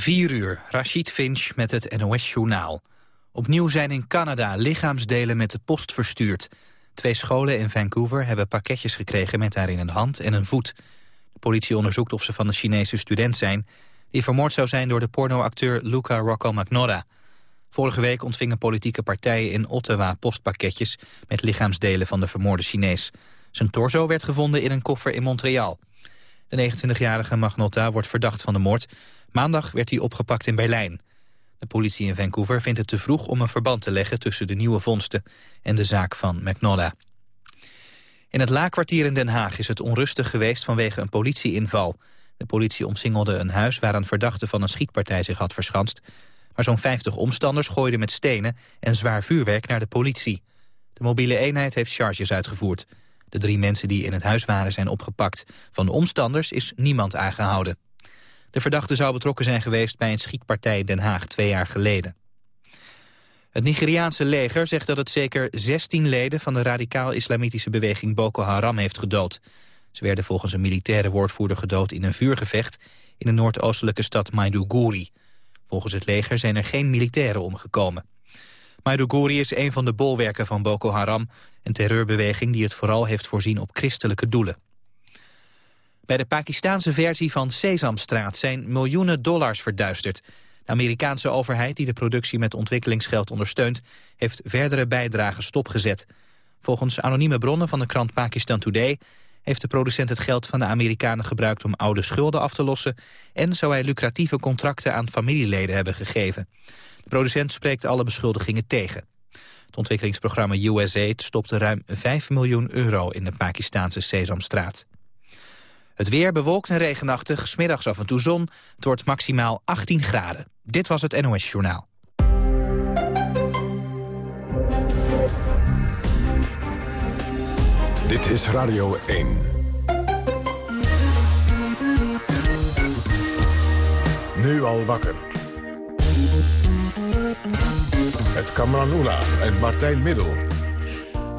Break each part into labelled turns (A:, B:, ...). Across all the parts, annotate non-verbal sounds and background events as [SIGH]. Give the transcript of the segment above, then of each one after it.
A: 4 uur, Rashid Finch met het NOS-journaal. Opnieuw zijn in Canada lichaamsdelen met de post verstuurd. Twee scholen in Vancouver hebben pakketjes gekregen met daarin een hand en een voet. De politie onderzoekt of ze van de Chinese student zijn... die vermoord zou zijn door de pornoacteur Luca Rocco Magnotta. Vorige week ontvingen politieke partijen in Ottawa postpakketjes... met lichaamsdelen van de vermoorde Chinees. Zijn torso werd gevonden in een koffer in Montreal. De 29-jarige Magnotta wordt verdacht van de moord... Maandag werd hij opgepakt in Berlijn. De politie in Vancouver vindt het te vroeg om een verband te leggen... tussen de nieuwe vondsten en de zaak van McNolla. In het Laakkwartier in Den Haag is het onrustig geweest vanwege een politieinval. De politie omsingelde een huis waar een verdachte van een schietpartij zich had verschanst. Maar zo'n 50 omstanders gooiden met stenen en zwaar vuurwerk naar de politie. De mobiele eenheid heeft charges uitgevoerd. De drie mensen die in het huis waren zijn opgepakt. Van de omstanders is niemand aangehouden. De verdachte zou betrokken zijn geweest bij een schietpartij Den Haag twee jaar geleden. Het Nigeriaanse leger zegt dat het zeker 16 leden van de radicaal-islamitische beweging Boko Haram heeft gedood. Ze werden volgens een militaire woordvoerder gedood in een vuurgevecht in de noordoostelijke stad Maiduguri. Volgens het leger zijn er geen militairen omgekomen. Maiduguri is een van de bolwerken van Boko Haram, een terreurbeweging die het vooral heeft voorzien op christelijke doelen. Bij de Pakistanse versie van Sesamstraat zijn miljoenen dollars verduisterd. De Amerikaanse overheid, die de productie met ontwikkelingsgeld ondersteunt... heeft verdere bijdragen stopgezet. Volgens anonieme bronnen van de krant Pakistan Today... heeft de producent het geld van de Amerikanen gebruikt om oude schulden af te lossen... en zou hij lucratieve contracten aan familieleden hebben gegeven. Producent spreekt alle beschuldigingen tegen. Het ontwikkelingsprogramma USAID stopte ruim 5 miljoen euro in de Pakistanse Sesamstraat. Het weer bewolkt en regenachtig, smiddags af en toe zon. Het wordt maximaal 18 graden. Dit was het NOS Journaal.
B: Dit is Radio 1. Nu al wakker. Het Kamran Oela en Martijn Middel.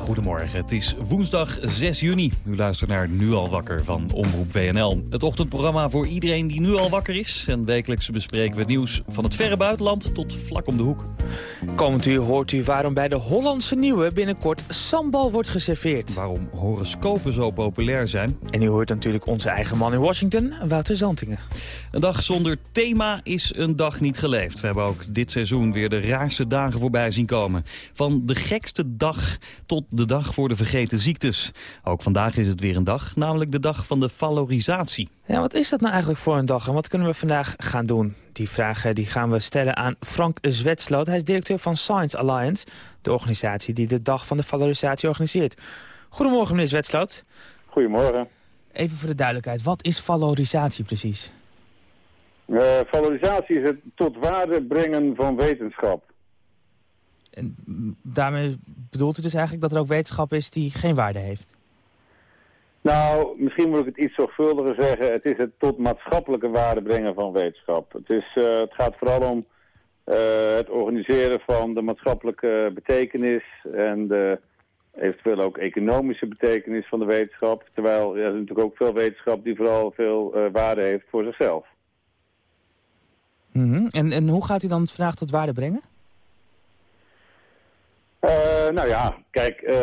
C: Goedemorgen, het is woensdag 6 juni. U luistert naar Nu al wakker van Omroep WNL. Het ochtendprogramma voor iedereen die nu al wakker is. En wekelijks bespreken we het nieuws van het verre buitenland tot vlak om de hoek.
D: Komend u hoort u waarom bij de Hollandse Nieuwe binnenkort sambal wordt geserveerd.
C: Waarom horoscopen zo populair zijn.
D: En u hoort natuurlijk onze eigen man in Washington, Wouter Zantingen.
C: Een dag zonder thema is een dag niet geleefd. We hebben ook dit seizoen weer de raarste dagen voorbij zien komen. Van de gekste dag tot de dag voor de vergeten ziektes. Ook vandaag is het weer een dag, namelijk de dag van de valorisatie.
D: Ja, wat is dat nou eigenlijk voor een dag en wat kunnen we vandaag gaan doen? Die vragen die gaan we stellen aan Frank Zwetsloot. Hij is directeur van Science Alliance, de organisatie die de dag van de valorisatie organiseert. Goedemorgen meneer Zwetsloot.
E: Goedemorgen.
D: Even voor de duidelijkheid, wat is valorisatie precies?
E: Uh, valorisatie is het tot waarde brengen van wetenschap.
D: En daarmee bedoelt u dus eigenlijk dat er ook wetenschap is die geen waarde heeft?
E: Nou, misschien moet ik het iets zorgvuldiger zeggen. Het is het tot maatschappelijke waarde brengen van wetenschap. Het, is, uh, het gaat vooral om uh, het organiseren van de maatschappelijke betekenis en de eventueel ook economische betekenis van de wetenschap. Terwijl ja, er is natuurlijk ook veel wetenschap die vooral veel uh, waarde heeft voor zichzelf.
D: Mm -hmm. en, en hoe gaat u dan vandaag tot waarde brengen?
E: Uh, nou ja, kijk, uh,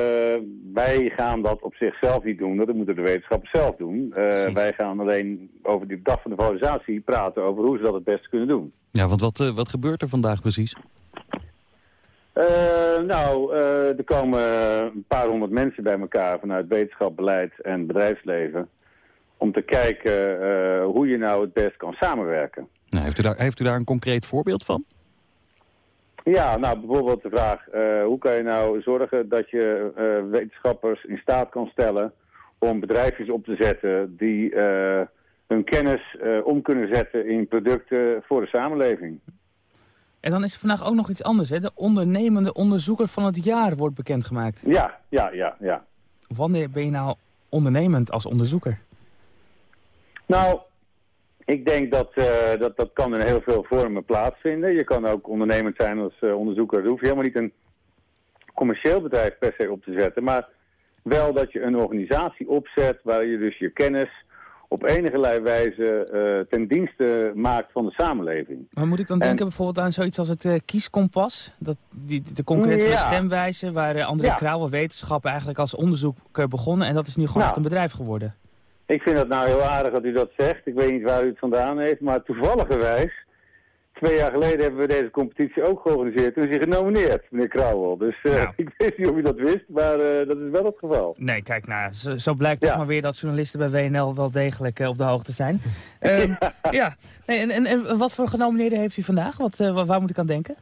E: wij gaan dat op zichzelf niet doen. Dat moeten de wetenschappers zelf doen. Uh, wij gaan alleen over die dag van de valorisatie praten over hoe ze dat het beste kunnen doen.
C: Ja, want wat, wat gebeurt er vandaag precies?
E: nou, er komen een paar honderd mensen bij elkaar vanuit wetenschap, beleid en bedrijfsleven. Om te kijken hoe je nou het best kan samenwerken.
C: Nou, heeft, u daar, heeft u daar een concreet voorbeeld van?
E: Ja, nou bijvoorbeeld de vraag, uh, hoe kan je nou zorgen dat je uh, wetenschappers in staat kan stellen om bedrijfjes op te zetten die uh, hun kennis om kunnen zetten in producten voor de samenleving.
D: En dan is er vandaag ook nog iets anders, hè? De ondernemende onderzoeker van het jaar wordt bekendgemaakt.
E: Ja, ja, ja, ja.
D: Wanneer ben je nou ondernemend als onderzoeker?
E: Nou, ik denk dat, uh, dat dat kan in heel veel vormen plaatsvinden. Je kan ook ondernemend zijn als uh, onderzoeker. Er hoef je helemaal niet een commercieel bedrijf per se op te zetten. Maar wel dat je een organisatie opzet waar je dus je kennis op enige wijze uh, ten dienste maakt van de samenleving.
D: Maar moet ik dan denken bijvoorbeeld aan zoiets als het kieskompas? Dat, die, de concurrent van de stemwijze, waar uh, André ja. Krauwe wetenschap eigenlijk als onderzoeker begonnen. En dat is nu gewoon nou, echt een bedrijf geworden.
E: Ik vind het nou heel aardig dat u dat zegt. Ik weet niet waar u het vandaan heeft, maar toevalligerwijs Twee jaar geleden hebben we deze competitie ook georganiseerd. Toen is hij genomineerd, meneer Krauwel. Dus uh, [LAUGHS] ik weet niet of u dat wist, maar uh, dat is wel het geval.
D: Nee, kijk, nou, zo, zo blijkt toch maar weer dat journalisten bij WNL wel degelijk uh, op de hoogte zijn. Um, [LAUGHS] ja. ja. Nee, en, en, en, wat voor genomineerden heeft u vandaag? Wat, waar moet ik aan denken?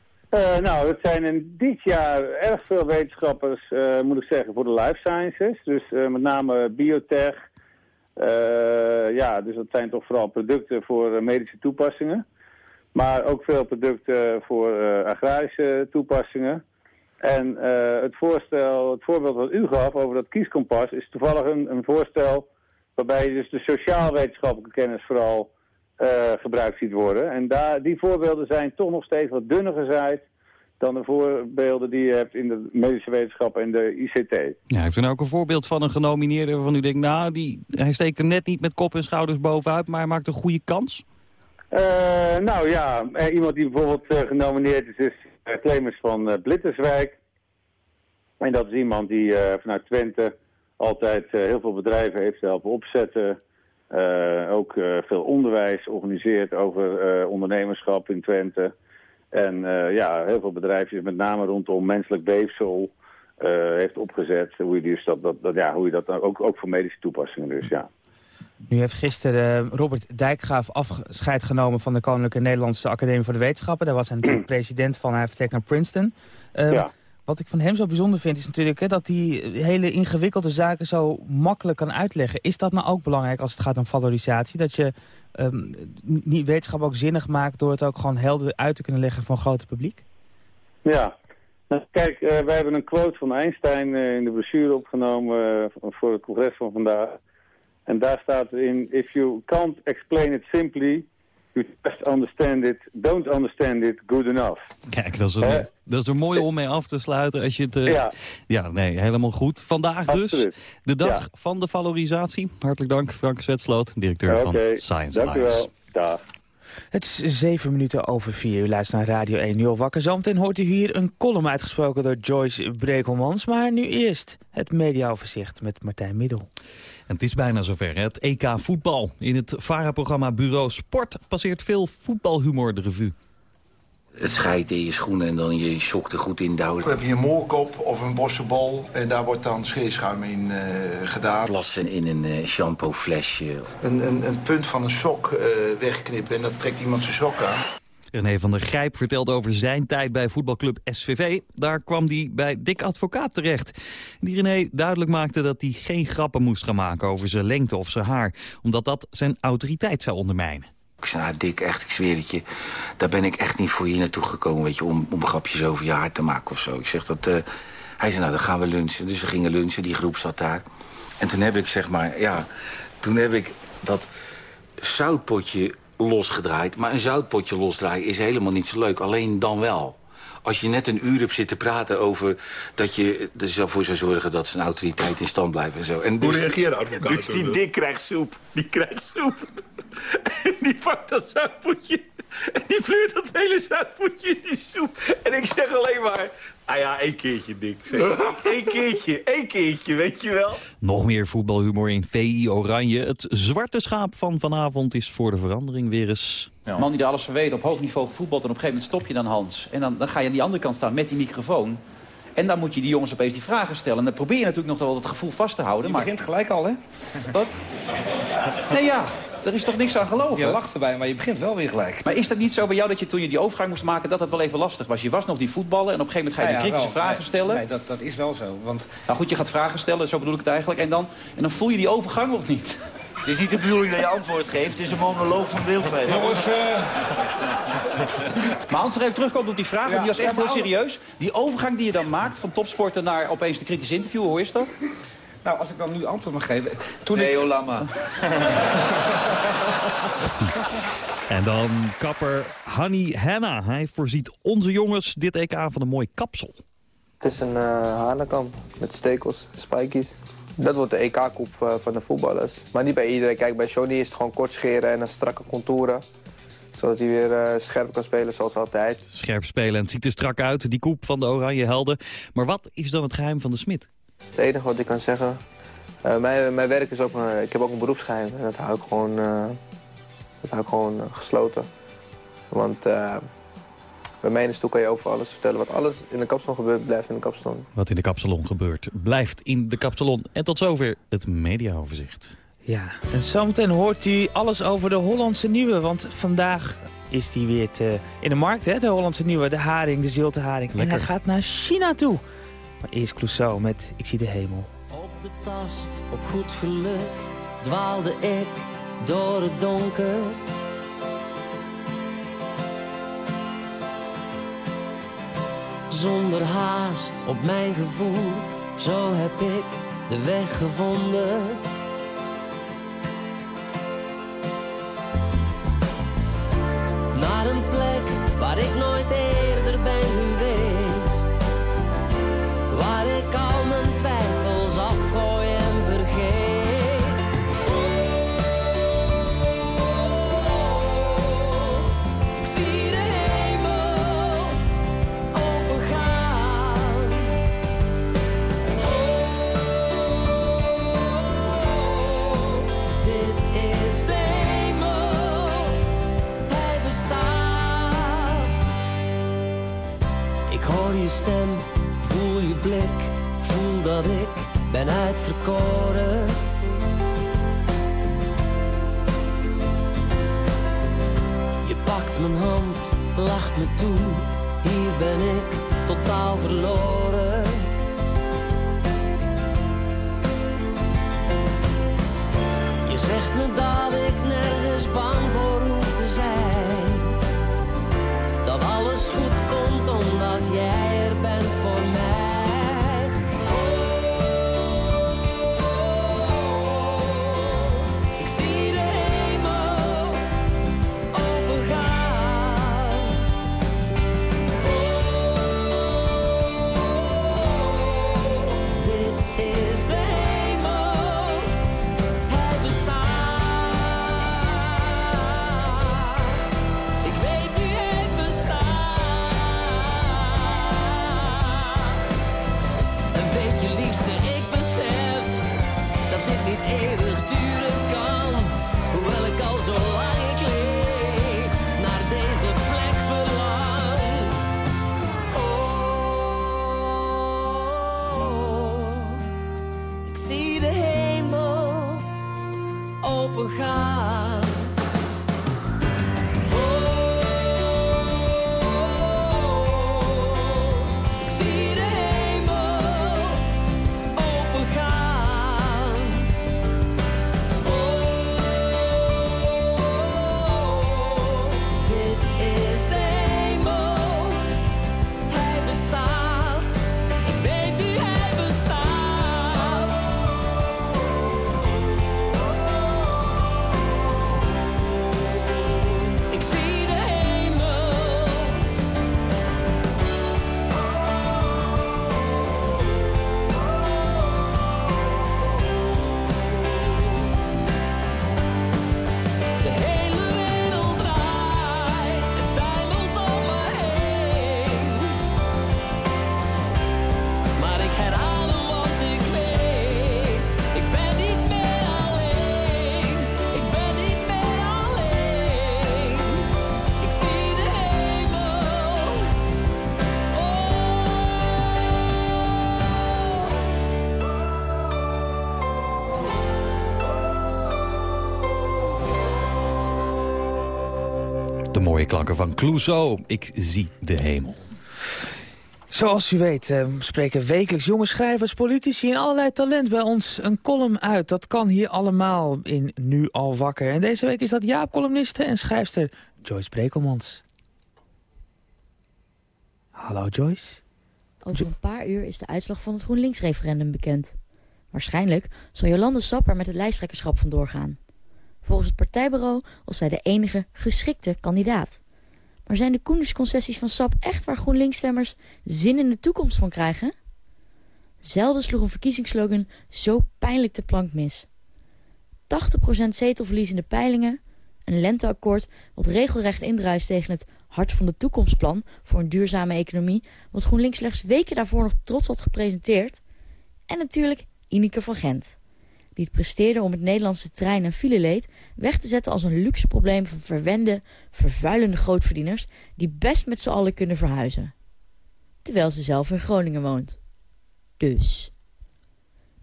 E: nou, het zijn in dit jaar erg veel wetenschappers, moet ik zeggen, voor de life sciences. Dus met name biotech. Ja, dus dat zijn toch vooral producten voor medische toepassingen. Maar ook veel producten voor uh, agrarische toepassingen. En het, voorstel, het voorbeeld wat u gaf over dat kieskompas is toevallig een, een voorstel waarbij je dus de sociaal-wetenschappelijke kennis vooral gebruikt ziet worden. En daar, die voorbeelden zijn toch nog steeds wat dunner gezaaid dan de voorbeelden die je hebt in de medische wetenschap en de ICT.
C: Ja, heeft u nou ook een voorbeeld van een genomineerde waarvan u denkt... nou, die, hij steekt er net niet met kop en schouders bovenuit, maar hij maakt een goede kans?
E: Uh, nou ja, eh, iemand die bijvoorbeeld uh, genomineerd is, is Clemens van Blitterswijk. En dat is iemand die vanuit Twente altijd heel veel bedrijven heeft helpen opzetten. ook veel onderwijs organiseert over ondernemerschap in Twente. En ja, heel veel bedrijven, met name rondom menselijk weefsel, heeft opgezet. Hoe je, dus dat, dat, dat, ja, hoe je dat ook, ook voor medische toepassingen dus, ja.
D: Nu heeft gisteren uh, Robert Dijkgraaf afscheid genomen van de Koninklijke Nederlandse Academie voor de Wetenschappen. Daar was hij natuurlijk [CLEARS THROAT] president van, hij vertrekt naar Princeton. Uh, Wat ik van hem zo bijzonder vind is natuurlijk hè, dat hij hele ingewikkelde zaken zo makkelijk kan uitleggen. Is dat nou ook belangrijk als het gaat om valorisatie? Dat je niet wetenschap ook zinnig maakt door het ook gewoon helder uit te kunnen leggen voor een groot publiek?
E: Ja, nou, kijk, uh, wij hebben een quote van Einstein in de brochure opgenomen voor het congres van vandaag. En daar staat in, if you can't explain it simply, you just understand it, don't understand it good enough.
C: Kijk, dat is, een, dat is er mooi om mee af te sluiten. Als je het, uh, ja. ja, nee, helemaal goed. Vandaag dus, de dag van de valorisatie. Hartelijk dank, Frank Zwetsloot, directeur van Science
E: Dank
C: Alliance.
E: Dag.
D: Het is zeven minuten over vier. U luistert naar Radio 1 Nu wakker. Zometeen hoort u hier een column uitgesproken door Joyce Brekelmans. Maar nu eerst het mediaoverzicht met Martijn Middel.
C: En het is bijna zover. Het EK voetbal. In het VARA-programma Bureau Sport passeert veel voetbalhumor de revue.
F: Het scheidt in je schoenen en dan je shock er goed in douwen.
G: We hebben hier een moorkop of een bossenbol en daar wordt dan scheerschuim in uh, gedaan.
F: Plassen in een uh, shampooflesje.
G: Een, een, een, punt van een sok uh, wegknippen en dan trekt iemand zijn sok aan.
C: René van der Grijp vertelt over zijn tijd bij voetbalclub SVV. Daar kwam hij bij Dick Advocaat terecht. Die René duidelijk maakte dat hij geen grappen moest gaan maken over zijn lengte of zijn haar. Omdat dat zijn autoriteit zou ondermijnen.
F: Ik zei, nou Dick, echt, ik zweer het je, daar ben ik echt niet voor hier naartoe gekomen, weet je, om, om grapjes over je haar te maken of zo. Ik zeg dat, uh, hij zei, nou dan gaan we lunchen. Dus we gingen lunchen, die groep zat daar. En toen heb ik, zeg maar, ja, toen heb ik dat zoutpotje losgedraaid. Maar een zoutpotje losdraaien is helemaal niet zo leuk. Alleen dan wel. Als je net een uur hebt zitten praten over dat je ervoor zou zorgen dat zijn autoriteit in stand blijft en zo. En
G: Hoe dus, reageerde advocaat?
F: Dus die dik krijgt soep. Die krijgt soep. En die pakt dat zoutpotje. En die vleurt dat hele zoutpotje in die soep. En ik zeg alleen maar... Ah ja, één keertje, Dick. Eén keertje, één keertje, weet je wel.
C: Nog meer voetbalhumor in VI Oranje. Het zwarte schaap van vanavond is voor de verandering weer eens...
H: Ja. Man die er alles van weet, op hoog niveau gevoetbald... en op een gegeven moment stop je dan Hans. En dan, dan ga je aan die andere kant staan met die microfoon. En dan moet je die jongens opeens die vragen stellen. En dan probeer je natuurlijk nog wel het gevoel vast te houden.
I: Je
H: maar...
I: begint gelijk al, hè?
H: Wat? Nee, ja. Er is toch niks aan geloven?
I: Je lacht erbij, maar je begint wel weer gelijk.
H: Maar is dat niet zo bij jou dat je toen je die overgang moest maken... dat dat wel even lastig was? Je was nog die voetballen en op een gegeven moment ga je ja, die kritische vragen
I: nee,
H: stellen.
I: Nee, dat, dat is wel zo. Want...
H: Nou goed, je gaat vragen stellen, zo bedoel ik het eigenlijk. En dan, en dan voel je die overgang of niet?
F: Het is niet de bedoeling dat je antwoord geeft. Het is een monoloog van Wilfred.
I: Jongens, uh...
H: Maar als er even terugkomt op die vraag, want die was echt heel serieus. Die overgang die je dan maakt van topsporter naar opeens de kritische interview, hoe is dat?
I: Nou, als ik dan nu antwoord mag geven... Toen
F: nee,
I: ik...
F: Olama. [LAUGHS]
C: en dan kapper Hanny Henna. Hij voorziet onze jongens dit EK van een mooi kapsel.
J: Het is een uh, met stekels, spikies. Dat wordt de EK-koep van de voetballers. Maar niet bij iedereen. Kijk, bij Johnny is het gewoon kort scheren en een strakke contouren zodat hij weer scherp kan spelen zoals altijd.
C: Scherp spelen en het ziet er strak uit, die koep van de Oranje Helden. Maar wat is dan het geheim van de Smit?
J: Het enige wat ik kan zeggen... Uh, mijn, mijn werk is ook... Een, ik heb ook een beroepsgeheim. En dat hou ik gewoon, uh, dat hou ik gewoon gesloten. Want uh, bij mij in de stoel kan je over alles vertellen. Wat alles in de kapsalon gebeurt, blijft in de kapsalon.
C: Wat in de kapsalon gebeurt, blijft in de kapsalon. En tot zover het mediaoverzicht.
D: Ja, en zometeen hoort u alles over de Hollandse Nieuwe. Want vandaag is die weer te, in de markt, hè? de Hollandse Nieuwe. De haring, de zilte haring. En hij gaat naar China toe. Maar eerst Clouseau met Ik zie de hemel.
K: Op de tast, op goed geluk, dwaalde ik door het donker. Zonder haast op mijn gevoel, zo heb ik de weg gevonden. Naar een plek waar ik nooit eerder ben
C: klanken van Clouseau. Ik zie de hemel.
D: Zoals u weet eh, spreken wekelijks jonge schrijvers, politici en allerlei talent bij ons een column uit. Dat kan hier allemaal in Nu al wakker. En deze week is dat Jaap-columniste en schrijfster Joyce Brekelmans. Hallo Joyce.
L: Over een paar uur is de uitslag van het GroenLinks-referendum bekend. Waarschijnlijk zal Jolande Sap er met het lijsttrekkerschap vandoor gaan. Volgens het partijbureau was zij de enige geschikte kandidaat. Maar zijn de Koendersconcessies van Sap echt waar GroenLinks-stemmers zin in de toekomst van krijgen? Zelden sloeg een verkiezingsslogan zo pijnlijk de plank mis. 80% zetelverlies in de peilingen, een lenteakkoord wat regelrecht indruist tegen het hart van de toekomstplan voor een duurzame economie, wat GroenLinks slechts weken daarvoor nog trots had gepresenteerd. En natuurlijk Ineke van Gent, die het presteerde om het Nederlandse trein- en fileleed weg te zetten als een luxe probleem van verwende, vervuilende grootverdieners die best met z'n allen kunnen verhuizen. Terwijl ze zelf in Groningen woont. Dus.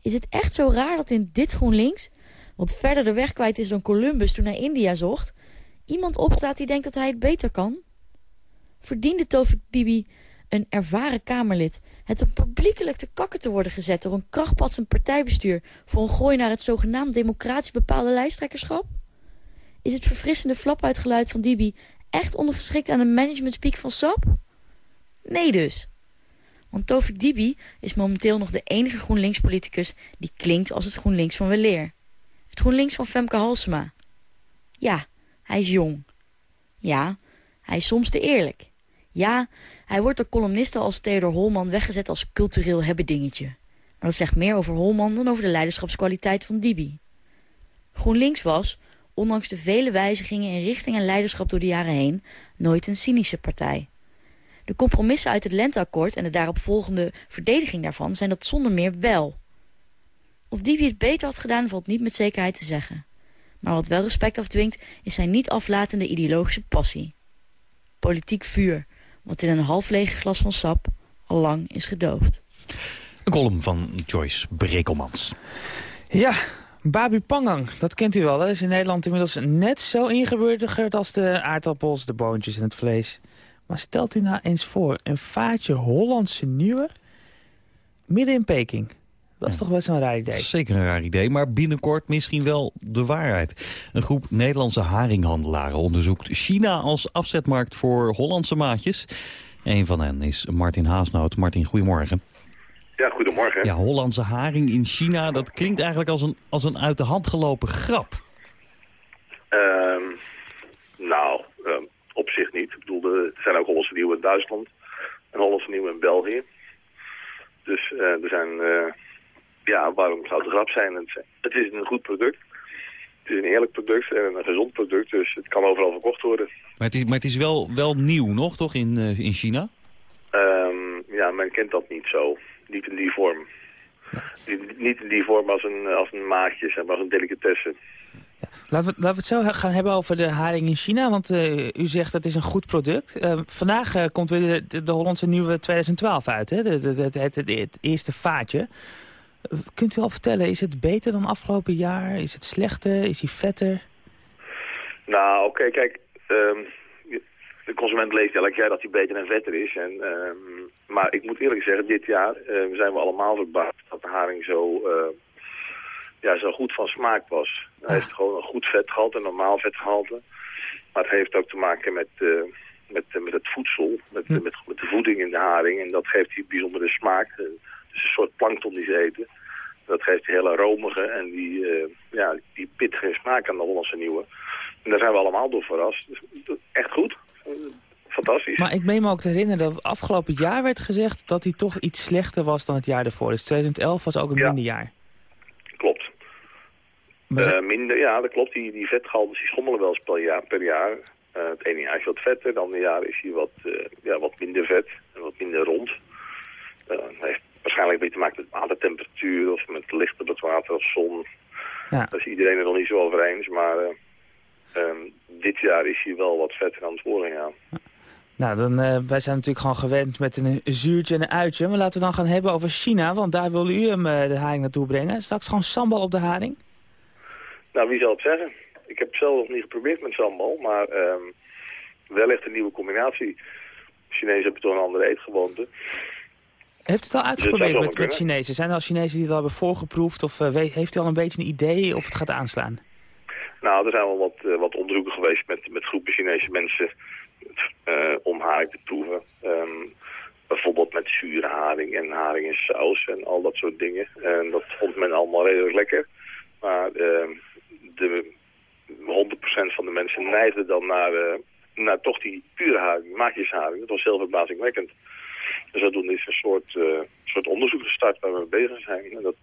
L: Is het echt zo raar dat in dit GroenLinks, wat verder de weg kwijt is dan Columbus toen hij India zocht, iemand opstaat die denkt dat hij het beter kan? Verdiende Tovik Bibi, een ervaren Kamerlid, het om publiekelijk te kakken te worden gezet door een krachtpatsend partijbestuur voor een gooi naar het zogenaamd democratisch bepaalde lijsttrekkerschap? Is het verfrissende flapuitgeluid van Dibi echt ondergeschikt aan een managementspeak van SAP? Nee dus. Want Tovik Dibi is momenteel nog de enige GroenLinks-politicus die klinkt als het GroenLinks van Weleer. Het GroenLinks van Femke Halsema. Ja, hij is jong. Ja, hij is soms te eerlijk. Ja, hij wordt door columnisten als Theodor Holman weggezet als cultureel hebbedingetje. Maar dat zegt meer over Holman dan over de leiderschapskwaliteit van Dibi. GroenLinks was, ondanks de vele wijzigingen in richting en leiderschap door de jaren heen, nooit een cynische partij. De compromissen uit het Lenteakkoord en de daaropvolgende verdediging daarvan zijn dat zonder meer wel. Of Dibi het beter had gedaan valt niet met zekerheid te zeggen. Maar wat wel respect afdwingt is zijn niet aflatende ideologische passie. Politiek vuur, wat in een half lege glas van sap al lang is gedoofd.
C: Een column van Joyce Brekelmans.
D: Ja, Babu Pangang, dat kent u wel. Dat is in Nederland inmiddels net zo ingeburgerd als de aardappels, de boontjes en het vlees. Maar stelt u nou eens voor, een vaatje Hollandse nieuwe midden in Peking. Dat is toch best wel een raar idee.
C: Zeker een raar idee, maar binnenkort misschien wel de waarheid. Een groep Nederlandse haringhandelaren onderzoekt China als afzetmarkt voor Hollandse maatjes. Een van hen is Martin Haasnoot. Martin, goedemorgen.
M: Ja, goedemorgen.
C: Ja, Hollandse haring in China, dat klinkt eigenlijk als een, als een uit de hand gelopen grap.
M: Ehm, nou, ehm, op zich niet. Ik bedoel, er zijn ook Hollandse nieuwe in Duitsland en Hollandse nieuwe in België. Dus eh, er zijn, eh, ja, waarom zou het een grap zijn? Het, het is een goed product. Het is een eerlijk product en een gezond product, dus het kan overal verkocht worden.
C: Maar het is, maar het is wel, wel nieuw nog, toch, in, eh, in China?
M: Ehm, ja, men kent dat niet zo. Niet in die vorm. Niet, niet in die vorm als een, als een maatje, zeg maar, als een delicatesse.
D: Laten we, laten we het zo gaan hebben over de haring in China. Want eh, u zegt dat is een goed product. Eh, vandaag komt weer de, de, de Hollandse nieuwe 2012 uit. Hè? De, de, de- het, het, het eerste vaatje. Kunt u al vertellen, is het beter dan afgelopen jaar? Is het slechter? Is hij vetter?
M: Nou, oké, kijk. ehm, de consument leest elk jaar dat hij beter en vetter is. En, ehm, maar ik moet eerlijk zeggen, dit jaar eh, zijn we allemaal verbaasd dat de haring zo, eh, ja, zo goed van smaak was. Hij heeft gewoon een goed vetgehalte, een normaal vetgehalte. Maar het heeft ook te maken met, eh, met, met het voedsel, met, met, met de voeding in de haring. En dat geeft die bijzondere smaak. Eh, is een soort plankton die ze eten. Dat geeft die hele romige en die, eh, ja, die pittige smaak aan de Hollandse nieuwe. En daar zijn we allemaal door verrast. Dus, dat- echt goed. Eh, Fantastisch.
D: Maar ik meen me ook te herinneren dat het afgelopen jaar werd gezegd... dat hij toch iets slechter was dan het jaar ervoor. Dus 2011 was ook een minder jaar.
M: Klopt. Eh, minder, ja, dat klopt. Die, die die schommelen wel eens per jaar. Per jaar. Eh, het ene jaar is wat vetter, het andere jaar is hij wat, eh, ja, wat minder vet en wat minder rond. Eh, dat heeft waarschijnlijk beetje te maken met watertemperatuur of met licht op het water of zon.
D: Ja.
M: Daar is iedereen het nog niet zo over eens, maar eh, ehm, dit jaar is hij wel wat vetter dan het vorige jaar.
D: Nou, dan, eh, wij zijn natuurlijk gewoon gewend met een, zuurtje en een uitje. Maar laten we dan gaan hebben over China, want daar wil u hem eh, de haring naartoe brengen. Straks gewoon sambal op de haring.
M: Nou, wie zal het zeggen? Ik heb het zelf nog niet geprobeerd met sambal, maar ehm, wellicht een nieuwe combinatie. Chinezen hebben toch een andere eetgewoonte.
D: Heeft u het al uitgeprobeerd met, met. Chinezen? Zijn er al Chinezen die het al hebben voorgeproefd? Of eh, weet- heeft u al een beetje een idee of het gaat aanslaan?
M: Nou, er zijn wel wat, eh, wat onderzoeken geweest met, met groepen Chinese mensen eh, om haring te proeven. Ehm, bijvoorbeeld met zure haring en haring in saus en al dat soort dingen. En dat vond men allemaal redelijk lekker. Maar ehm, de 100% van de mensen neigden dan naar, naar toch die pure haring, maatjesharing. Dat was heel verbazingwekkend. Zodoende is een soort, eh, soort onderzoek gestart waar we mee bezig zijn. En dat,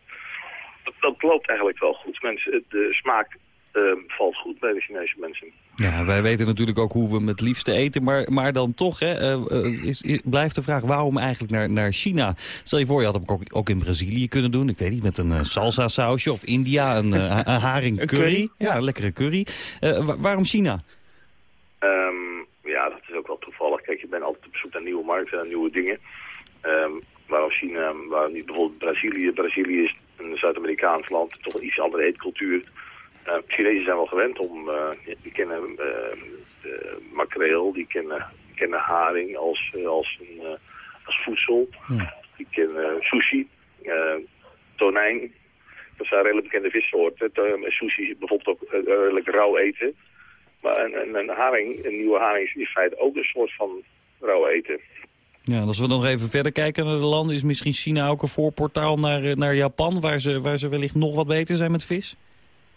M: dat, dat loopt eigenlijk wel goed. Mensen, de smaak eh, valt goed bij de Chinese mensen.
C: Ja, wij weten natuurlijk ook hoe we het liefste eten. Maar, maar dan toch hè, eh, eh, is, is- blijft de vraag waarom eigenlijk naar, naar China? Stel je voor, je had hem ook, ook in Brazilië kunnen doen. Ik weet niet, met een salsa sausje. Of India, een, eh, een haring
D: Een
C: curry. Ja, een lekkere curry. Eh, wa- waarom China?
M: Ehm, ja, dat is ook wel toevallig. Kijk, je bent altijd op zoek naar nieuwe markten en nieuwe dingen. Ehm, waarom China, waarom niet bijvoorbeeld Brazilië? Brazilië is een Zuid-Amerikaans land, toch een iets andere eetcultuur. Uh, Chinezen zijn wel gewend om, eh, die kennen eh, eh, makreel, die kennen, die kennen haring als, eh, als, een, eh, als voedsel. Die kennen sushi, tonijn. Dat zijn redelijk bekende vissoorten. Sushi is bijvoorbeeld ook redelijk rauw eten. Maar een, een, een haring, een nieuwe haring is in feite ook een soort van rauw eten.
C: Ja, als we nog even verder kijken naar de landen... is misschien China ook een voorportaal naar, eh, naar Japan... Waar ze, waar ze wellicht nog wat beter zijn met vis?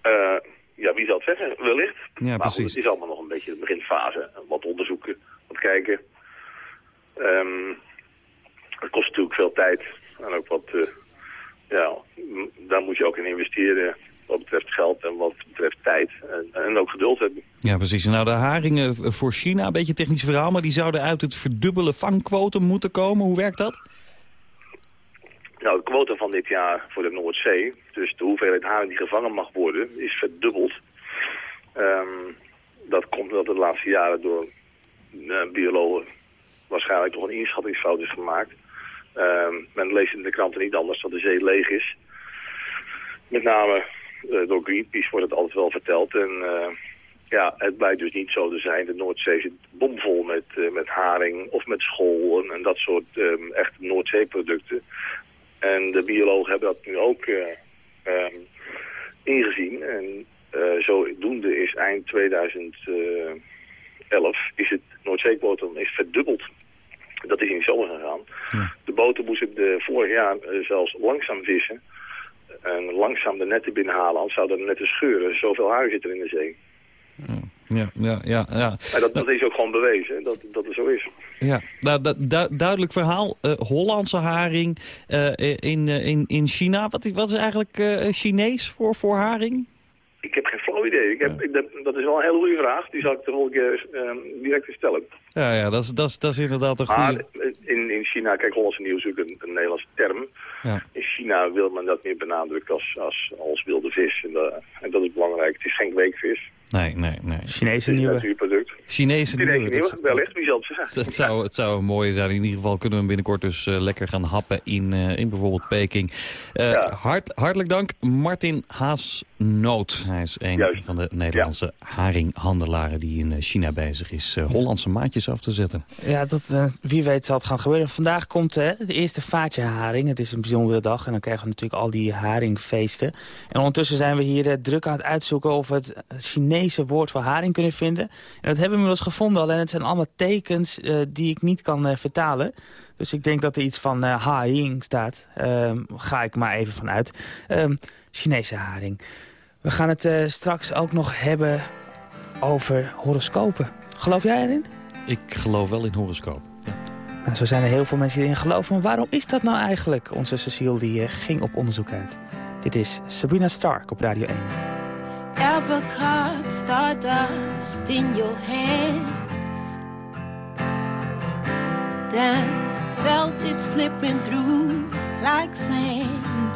M: Eh, ja, wie zal het zeggen? Wellicht.
C: Ja,
M: maar
C: precies.
M: goed, het is allemaal nog een beetje de beginfase. Wat onderzoeken, wat kijken. Ehm, het kost natuurlijk veel tijd. En ook wat, eh, ja, daar moet je ook in investeren. Wat betreft geld en wat betreft tijd. En, en ook geduld hebben.
C: Ja, precies. Nou, de haringen voor China, een beetje een technisch verhaal... maar die zouden uit het verdubbelen vangquotum moeten komen. Hoe werkt dat?
M: Nou, de quota van dit jaar voor de Noordzee, dus de hoeveelheid haring die gevangen mag worden, is verdubbeld. Ehm, dat komt omdat de laatste jaren door eh, biologen waarschijnlijk toch een inschattingsfout is gemaakt. Ehm, men leest in de kranten niet anders dat de zee leeg is. Met name door Greenpeace wordt het altijd wel verteld. En eh, ja, het blijkt dus niet zo te zijn. De Noordzee zit bomvol met, eh, met haring of met school en, en dat soort ehm, echte Noordzeeproducten. En de biologen hebben dat nu ook eh, ehm, ingezien. En eh, zodoende is eind 2011 is het Noordzeequotum is verdubbeld. Dat is in de zomer gegaan. De boten moesten de, vorig jaar eh, zelfs langzaam vissen. En langzaam de netten binnenhalen, anders zouden de netten scheuren. Zoveel haring zit er in de zee.
C: Ja, ja, ja. ja.
M: En dat, dat is ook gewoon bewezen, dat, dat het zo is.
C: Ja, nou, du- du- duidelijk verhaal. Eh, Hollandse haring eh, in, eh, in, in China. Wat is, wat is eigenlijk eh, Chinees voor, voor haring?
M: Ik heb geen flauw idee. Ik heb, ik- dat, dat is wel een hele goede vraag. Die zal ik de volgende keer ehm, direct stellen.
C: Ja, ja dat, is, dat, is, dat is inderdaad een goede...
M: in, in China, kijk, Hollandse nieuws is natuurlijk een, een Nederlandse term.
C: Ja.
M: In China wil men dat meer benadrukken als, als, als wilde vis. En, dat- en dat is belangrijk. Het is geen kweekvis.
C: Nee, nee, nee.
D: Chinese nieuwe.
C: Chinese nieuwe.
M: wellicht. Wie zal het zeggen?
C: Het zou, het zou een mooie zijn. In ieder geval kunnen we hem binnenkort dus eh, lekker gaan happen in, eh, in bijvoorbeeld Peking. Eh, hart, hartelijk dank Martin Haasnoot. Hij is een
M: Juist.
C: van de Nederlandse haringhandelaren die in China bezig is. eh, Hollandse maatjes af te zetten.
D: Ja, dat, wie weet zal het gaan gebeuren. Vandaag komt het eerste vaatje haring. Het is een bijzondere dag en dan krijgen we natuurlijk al die haringfeesten. En ondertussen zijn we hier druk aan het uitzoeken of we het Chinese woord voor haring kunnen vinden. En dat hebben we inmiddels gevonden, alleen het zijn allemaal tekens eh, die ik niet kan eh, vertalen. Dus ik denk dat er iets van eh haring staat. Ehm, ga ik maar even vanuit. Ehm Chinese haring. We gaan het straks ook nog hebben over horoscopen. Geloof jij erin?
C: Ik geloof wel in horoscoop.
D: Nou, zo zijn er heel veel mensen die erin geloven. Maar waarom is dat nou eigenlijk? Onze Cecile die, ging op onderzoek uit. Dit is Sabrina Stark op Radio 1.
N: Ever caught stardust in your hands? Then felt it slipping through like sand.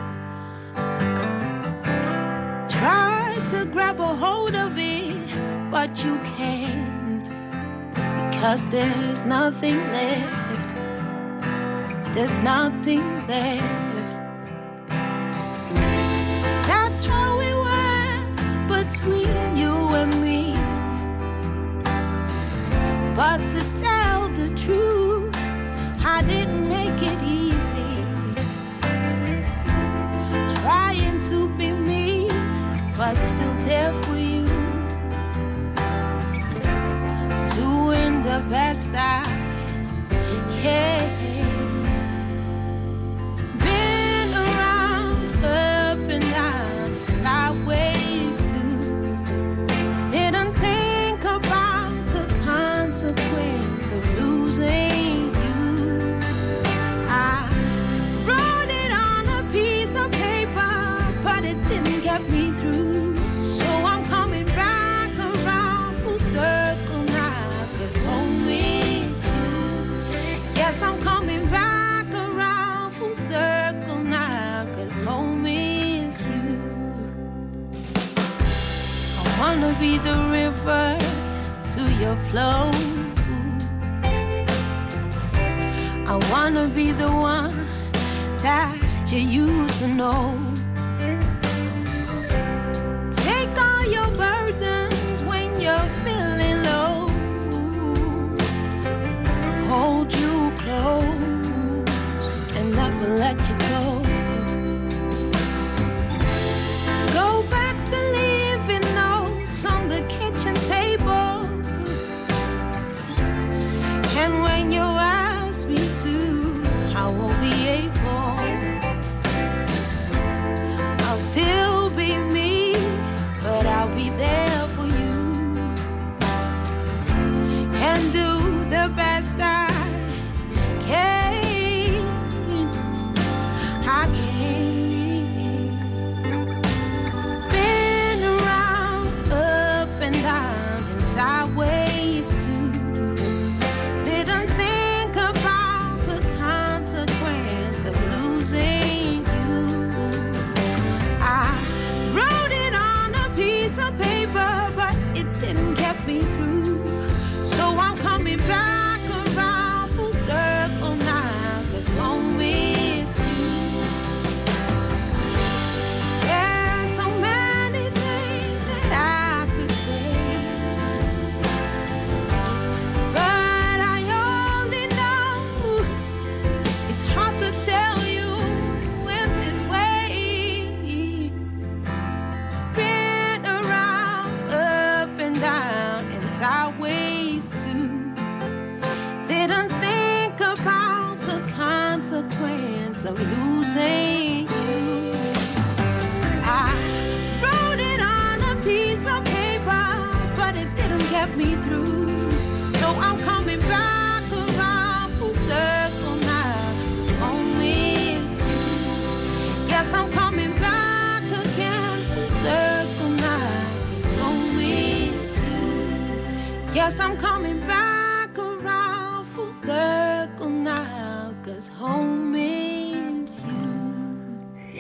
N: Tried to grab a hold of it, but you can't. Because there's nothing left. There's nothing left. But to tell the truth, I didn't make it easy. Trying to be me, but still there for you. Doing the best I can. over to your flow. I wanna be the one that you used to know.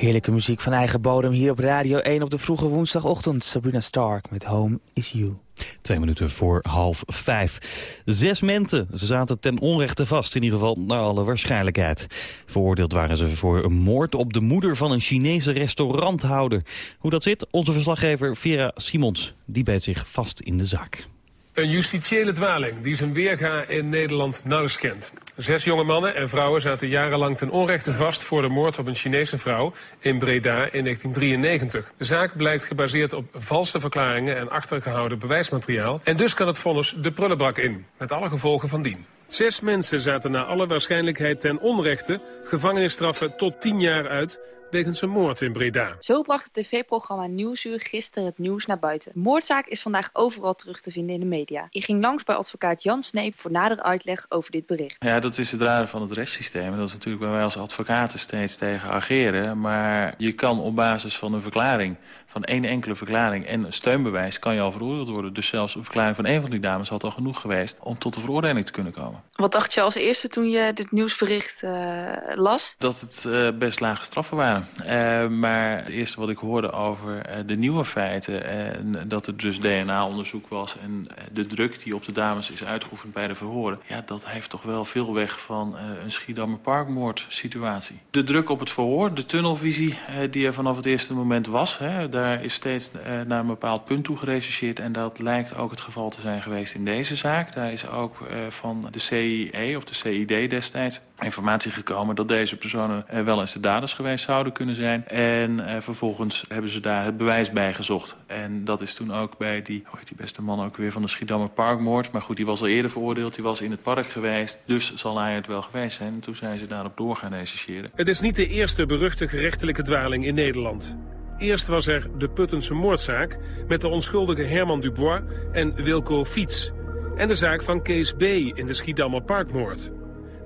D: Heerlijke muziek van eigen bodem hier op Radio 1 op de vroege woensdagochtend. Sabrina Stark met Home is You.
C: Twee minuten voor half vijf. Zes mensen ze zaten ten onrechte vast, in ieder geval naar alle waarschijnlijkheid. Veroordeeld waren ze voor een moord op de moeder van een Chinese restauranthouder. Hoe dat zit, onze verslaggever Vera Simons, die beet zich vast in de zaak.
O: Een justitiële dwaling die zijn weerga in Nederland nauwelijks kent. Zes jonge mannen en vrouwen zaten jarenlang ten onrechte vast... voor de moord op een Chinese vrouw in Breda in 1993. De zaak blijkt gebaseerd op valse verklaringen en achtergehouden bewijsmateriaal... en dus kan het vonnis de prullenbak in, met alle gevolgen van dien. Zes mensen zaten naar alle waarschijnlijkheid ten onrechte... gevangenisstraffen tot tien jaar uit wegens een moord in Breda.
P: Zo bracht het tv-programma Nieuwsuur gisteren het nieuws naar buiten. De moordzaak is vandaag overal terug te vinden in de media. Ik ging langs bij advocaat Jan Sneep voor nader uitleg over dit bericht.
Q: Ja, dat is het rare van het rechtssysteem. En dat is natuurlijk waar wij als advocaten steeds tegen ageren. Maar je kan op basis van een verklaring, van één enkele verklaring en een steunbewijs, kan je al veroordeeld worden. Dus zelfs een verklaring van één van die dames had al genoeg geweest om tot de veroordeling te kunnen komen.
P: Wat dacht je als eerste toen je dit nieuwsbericht eh, las?
Q: Dat het uh, best lage straffen waren. Uh, maar het eerste wat ik hoorde over de nieuwe feiten... en dat er dus DNA-onderzoek was... en de druk die op de dames is uitgeoefend bij de verhoren... ja, dat heeft toch wel veel weg van een Schiedammer Parkmoord situatie. De druk op het verhoor, de tunnelvisie die er vanaf het eerste moment was... Hè, daar is steeds naar een bepaald punt toe gerechercheerd... en dat lijkt ook het geval te zijn geweest in deze zaak. Daar is ook van de CIE of de CID destijds informatie gekomen... dat deze personen wel eens de daders geweest zouden kunnen zijn. En vervolgens hebben ze daar het bewijs bij gezocht. En dat is toen ook bij die, hoe heet die beste man ook weer van de Schiedammer Parkmoord. Maar goed, die was al eerder veroordeeld, die was in het park geweest. Dus zal hij het wel geweest zijn. En toen zijn ze daarop door gaan rechercheren.
O: Het is niet de eerste beruchte gerechtelijke dwaling in Nederland. Eerst was er de Puttense moordzaak met de onschuldige Herman Dubois en Wilco Fiets. En de zaak van Kees B. in de Schiedammer Parkmoord.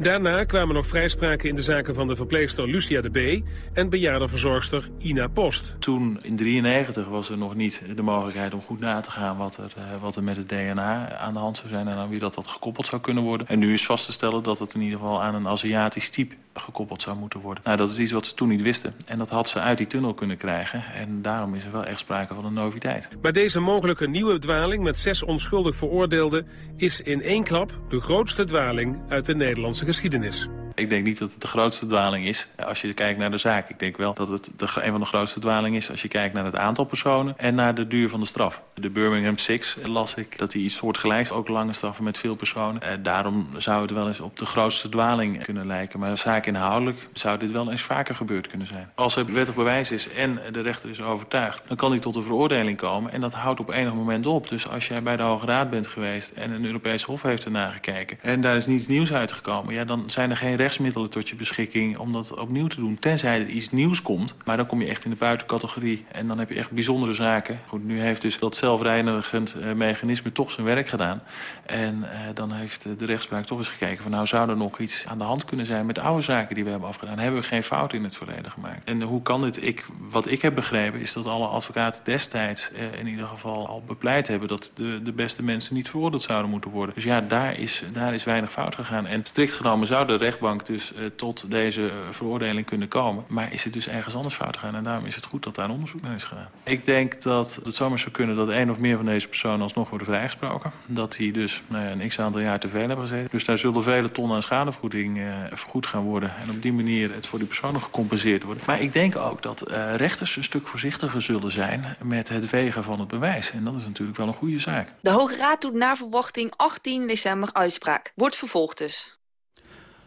O: Daarna kwamen nog vrijspraken in de zaken van de verpleegster Lucia de B. en bejaardenverzorgster Ina Post.
Q: Toen in 1993 was er nog niet de mogelijkheid om goed na te gaan... Wat er, uh, wat er met het DNA aan de hand zou zijn en aan wie dat, dat gekoppeld zou kunnen worden. En nu is vast te stellen dat het in ieder geval aan een Aziatisch type gekoppeld zou moeten worden. Nou, dat is iets wat ze toen niet wisten. En dat had ze uit die tunnel kunnen krijgen. En daarom is er wel echt sprake van een noviteit.
O: Maar deze mogelijke nieuwe dwaling met zes onschuldig veroordeelden... is in één klap de grootste dwaling uit de Nederlandse geschiedenis.
Q: Ik denk niet dat het de grootste dwaling is als je kijkt naar de zaak. Ik denk wel dat het een van de grootste dwalingen is als je kijkt naar het aantal personen en naar de duur van de straf. De Birmingham Six las ik dat die iets soortgelijks, ook lange straffen met veel personen. Eh, daarom zou het wel eens op de grootste dwaling kunnen lijken. Maar zaak inhoudelijk zou dit wel eens vaker gebeurd kunnen zijn. Als er wettig bewijs is en de rechter is overtuigd, dan kan hij tot een veroordeling komen. En dat houdt op enig moment op. Dus als jij bij de Hoge Raad bent geweest en een Europees Hof heeft ernaar gekeken en daar is niets nieuws uitgekomen, ja, dan zijn er geen rechtsmiddelen tot je beschikking om dat opnieuw te doen. Tenzij er iets nieuws komt. Maar dan kom je echt in de buitencategorie. En dan heb je echt bijzondere zaken. Goed, nu heeft dus dat zelfreinigend uh, mechanisme toch zijn werk gedaan. En uh, dan heeft de rechtspraak toch eens gekeken van nou zou er nog iets aan de hand kunnen zijn met oude zaken die we hebben afgedaan. Hebben we geen fout in het verleden gemaakt. En hoe kan dit? Ik, wat ik heb begrepen is dat alle advocaten destijds in ieder geval al bepleit hebben dat de, de beste mensen niet veroordeeld zouden moeten worden. Dus ja, daar is, daar is weinig fout gegaan. En strikt genomen zou de rechtbank dus uh, tot deze uh, veroordeling kunnen komen. Maar is het dus ergens anders fout gegaan. En daarom is het goed dat daar een onderzoek naar is gedaan. Ik denk dat het zomaar zou kunnen dat één of meer van deze personen alsnog worden vrijgesproken. Dat die dus nou een x-aantal jaar te veel hebben gezeten. Dus daar zullen vele tonnen aan schadevergoeding uh, vergoed gaan worden. En op die manier het voor die personen gecompenseerd worden. Maar ik denk ook dat rechters een stuk voorzichtiger zullen zijn met het wegen van het bewijs. En dat is natuurlijk wel een goede zaak.
P: De Hoge Raad doet naar verwachting 18 december uitspraak. Wordt vervolgd dus.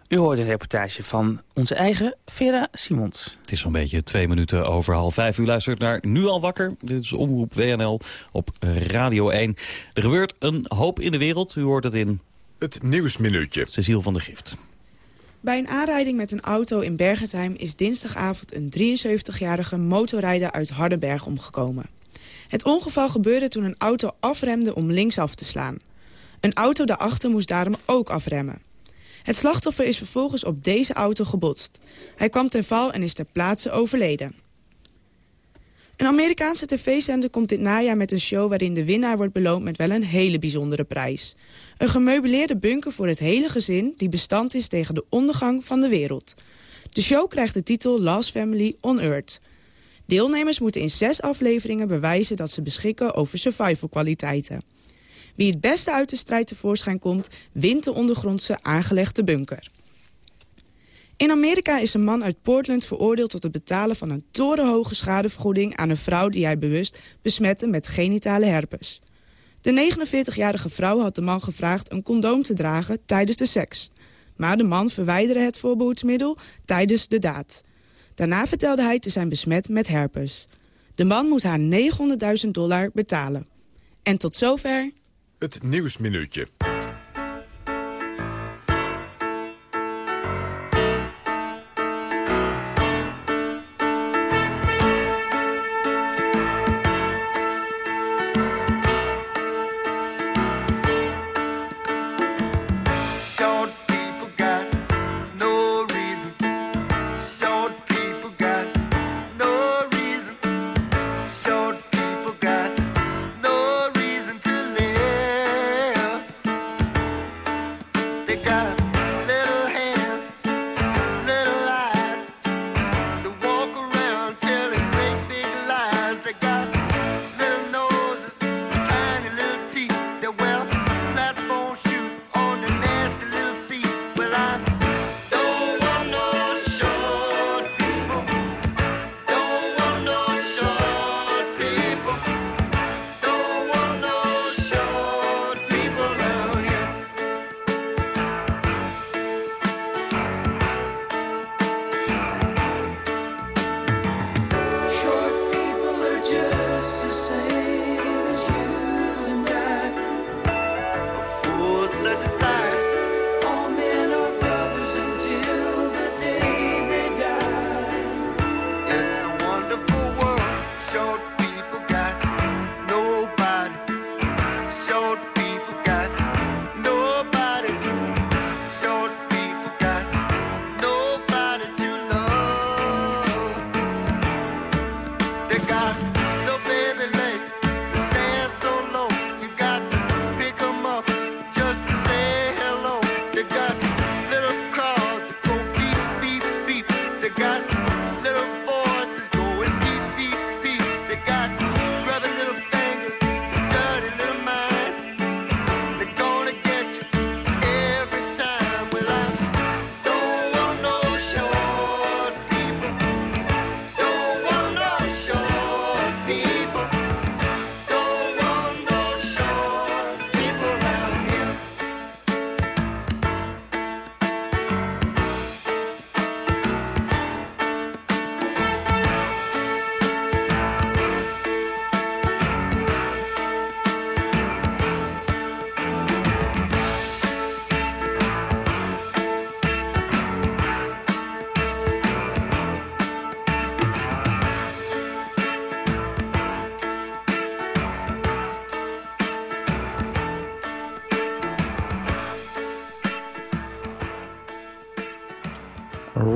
D: U hoort een reportage van onze eigen Vera Simons.
C: Het is zo'n beetje twee minuten over half vijf. U luistert naar Nu al wakker. Dit is Omroep WNL op Radio 1. Er gebeurt een hoop in de wereld. U hoort het in...
B: Het Nieuwsminuutje.
C: Cecile van der Gift.
R: Bij een aanrijding met een auto in Bergentheim is dinsdagavond een 73-jarige motorrijder uit Hardenberg omgekomen. Het ongeval gebeurde toen een auto afremde om linksaf te slaan. Een auto daarachter moest daarom ook afremmen. Het slachtoffer is vervolgens op deze auto gebotst. Hij kwam ten val en is ter plaatse overleden. Een Amerikaanse tv-zender komt dit najaar met een show... waarin de winnaar wordt beloond met wel een hele bijzondere prijs. Een gemeubileerde bunker voor het hele gezin... die bestand is tegen de ondergang van de wereld. De show krijgt de titel Last Family on Earth. Deelnemers moeten in zes afleveringen bewijzen... dat ze beschikken over survival kwaliteiten. Wie het beste uit de strijd tevoorschijn komt, wint de ondergrondse aangelegde bunker. In Amerika is een man uit Portland veroordeeld tot het betalen van een torenhoge schadevergoeding aan een vrouw die hij bewust besmette met genitale herpes. De 49-jarige vrouw had de man gevraagd een condoom te dragen tijdens de seks. Maar de man verwijderde het voorbehoedsmiddel tijdens de daad. Daarna vertelde hij te zijn besmet met herpes. De man moet haar 900.000 dollar betalen. En tot zover
B: het Nieuwsminuutje.
D: got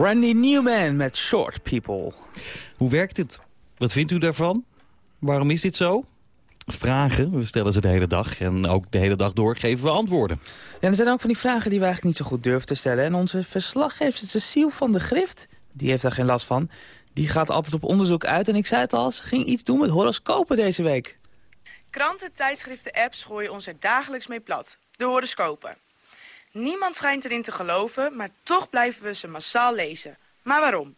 D: Randy Newman met Short People.
C: Hoe werkt het? Wat vindt u daarvan? Waarom is dit zo? Vragen, we stellen ze de hele dag. En ook de hele dag door geven we antwoorden.
D: Ja, er zijn ook van die vragen die we eigenlijk niet zo goed durven te stellen. En onze verslaggever Cecile van de Grift, die heeft daar geen last van. Die gaat altijd op onderzoek uit. En ik zei het al, ze ging iets doen met horoscopen deze week.
R: Kranten, tijdschriften, apps gooien ons er dagelijks mee plat. De horoscopen. Niemand schijnt erin te geloven, maar toch blijven we ze massaal lezen. Maar waarom?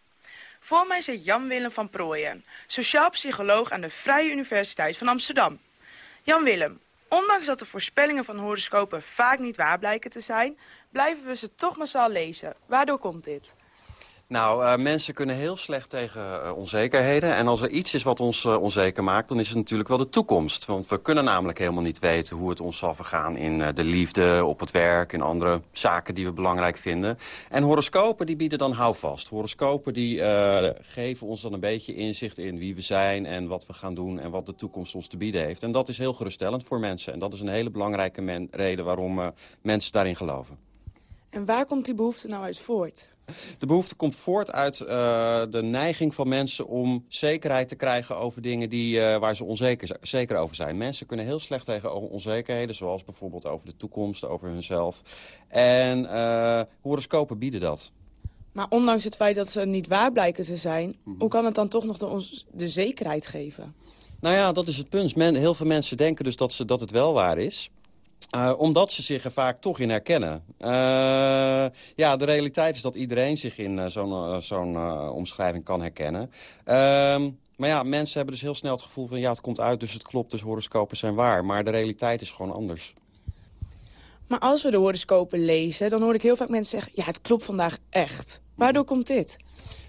R: Voor mij zit Jan-Willem van Prooijen, sociaal psycholoog aan de Vrije Universiteit van Amsterdam. Jan-Willem, ondanks dat de voorspellingen van horoscopen vaak niet waar blijken te zijn, blijven we ze toch massaal lezen. Waardoor komt dit?
S: Nou, uh, mensen kunnen heel slecht tegen uh, onzekerheden. En als er iets is wat ons uh, onzeker maakt, dan is het natuurlijk wel de toekomst. Want we kunnen namelijk helemaal niet weten hoe het ons zal vergaan in de liefde, op het werk... en andere zaken die we belangrijk vinden. En horoscopen die bieden dan houvast. Horoscopen die geven ons dan een beetje inzicht in wie we zijn... en wat we gaan doen en wat de toekomst ons te bieden heeft. En dat is heel geruststellend voor mensen. En dat is een hele belangrijke reden waarom mensen daarin geloven.
R: En waar komt die behoefte nou uit voort?
S: De behoefte komt voort uit uh, de neiging van mensen om zekerheid te krijgen over dingen die, uh, waar ze onzeker zeker over zijn. Mensen kunnen heel slecht tegen onzekerheden, zoals bijvoorbeeld over de toekomst, over hunzelf. En uh, horoscopen bieden dat.
R: Maar ondanks het feit dat ze niet waar blijken te zijn, mm -hmm. hoe kan het dan toch nog de, ons de zekerheid geven?
S: Nou ja, dat is het punt. Men, heel veel mensen denken dus dat, ze, dat het wel waar is. Uh, omdat ze zich er vaak toch in herkennen. Uh, ja, de realiteit is dat iedereen zich in uh, zo'n zo'n omschrijving kan herkennen. Ehm, maar ja, mensen hebben dus heel snel het gevoel van... ja, het komt uit, dus het klopt, dus horoscopen zijn waar. Maar de realiteit is gewoon anders.
R: Maar als we de horoscopen lezen, dan hoor ik heel vaak mensen zeggen... ja, het klopt vandaag echt. Waardoor komt dit?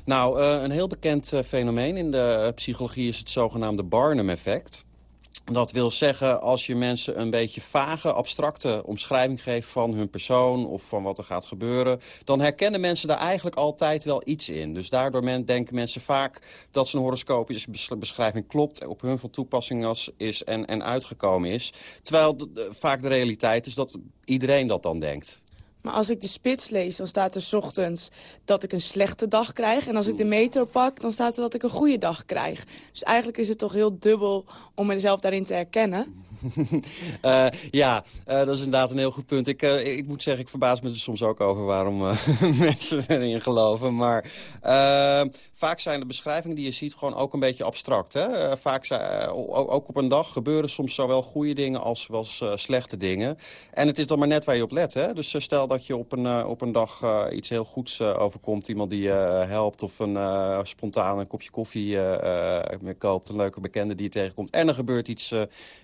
S: Nou, een heel bekend fenomeen in de psychologie is het zogenaamde Barnum-effect... Dat wil zeggen, als je mensen een beetje vage, abstracte omschrijving geeft van hun persoon of van wat er gaat gebeuren, dan herkennen mensen daar eigenlijk altijd wel iets in. Dus daardoor men, denken mensen vaak dat zijn horoscopische beschrijving klopt, op hun van toepassing is en, en uitgekomen is. Terwijl vaak de realiteit is dat iedereen dat dan denkt.
R: Maar als ik de spits lees, dan staat er 's ochtends dat ik een slechte dag krijg. En als ik de metro pak, dan staat er dat ik een goede dag krijg. Dus eigenlijk is het toch heel dubbel om mezelf daarin te herkennen.
S: uh, [LAUGHS] ja, uh, dat is inderdaad een heel goed punt. Ik, uh, ik moet zeggen, ik verbaas me er soms ook over waarom [LAUGHS] mensen erin geloven. Maar vaak zijn de beschrijvingen die je ziet gewoon ook een beetje abstract. Hè? vaak zijn, ook op een dag gebeuren soms zowel goede dingen als wel slechte dingen. En het is dan maar net waar je op let. Hè? Dus stel dat je op een, op een dag iets heel goeds overkomt. Iemand die je helpt of een spontaan een kopje koffie koopt. Een leuke bekende die je tegenkomt. En er gebeurt iets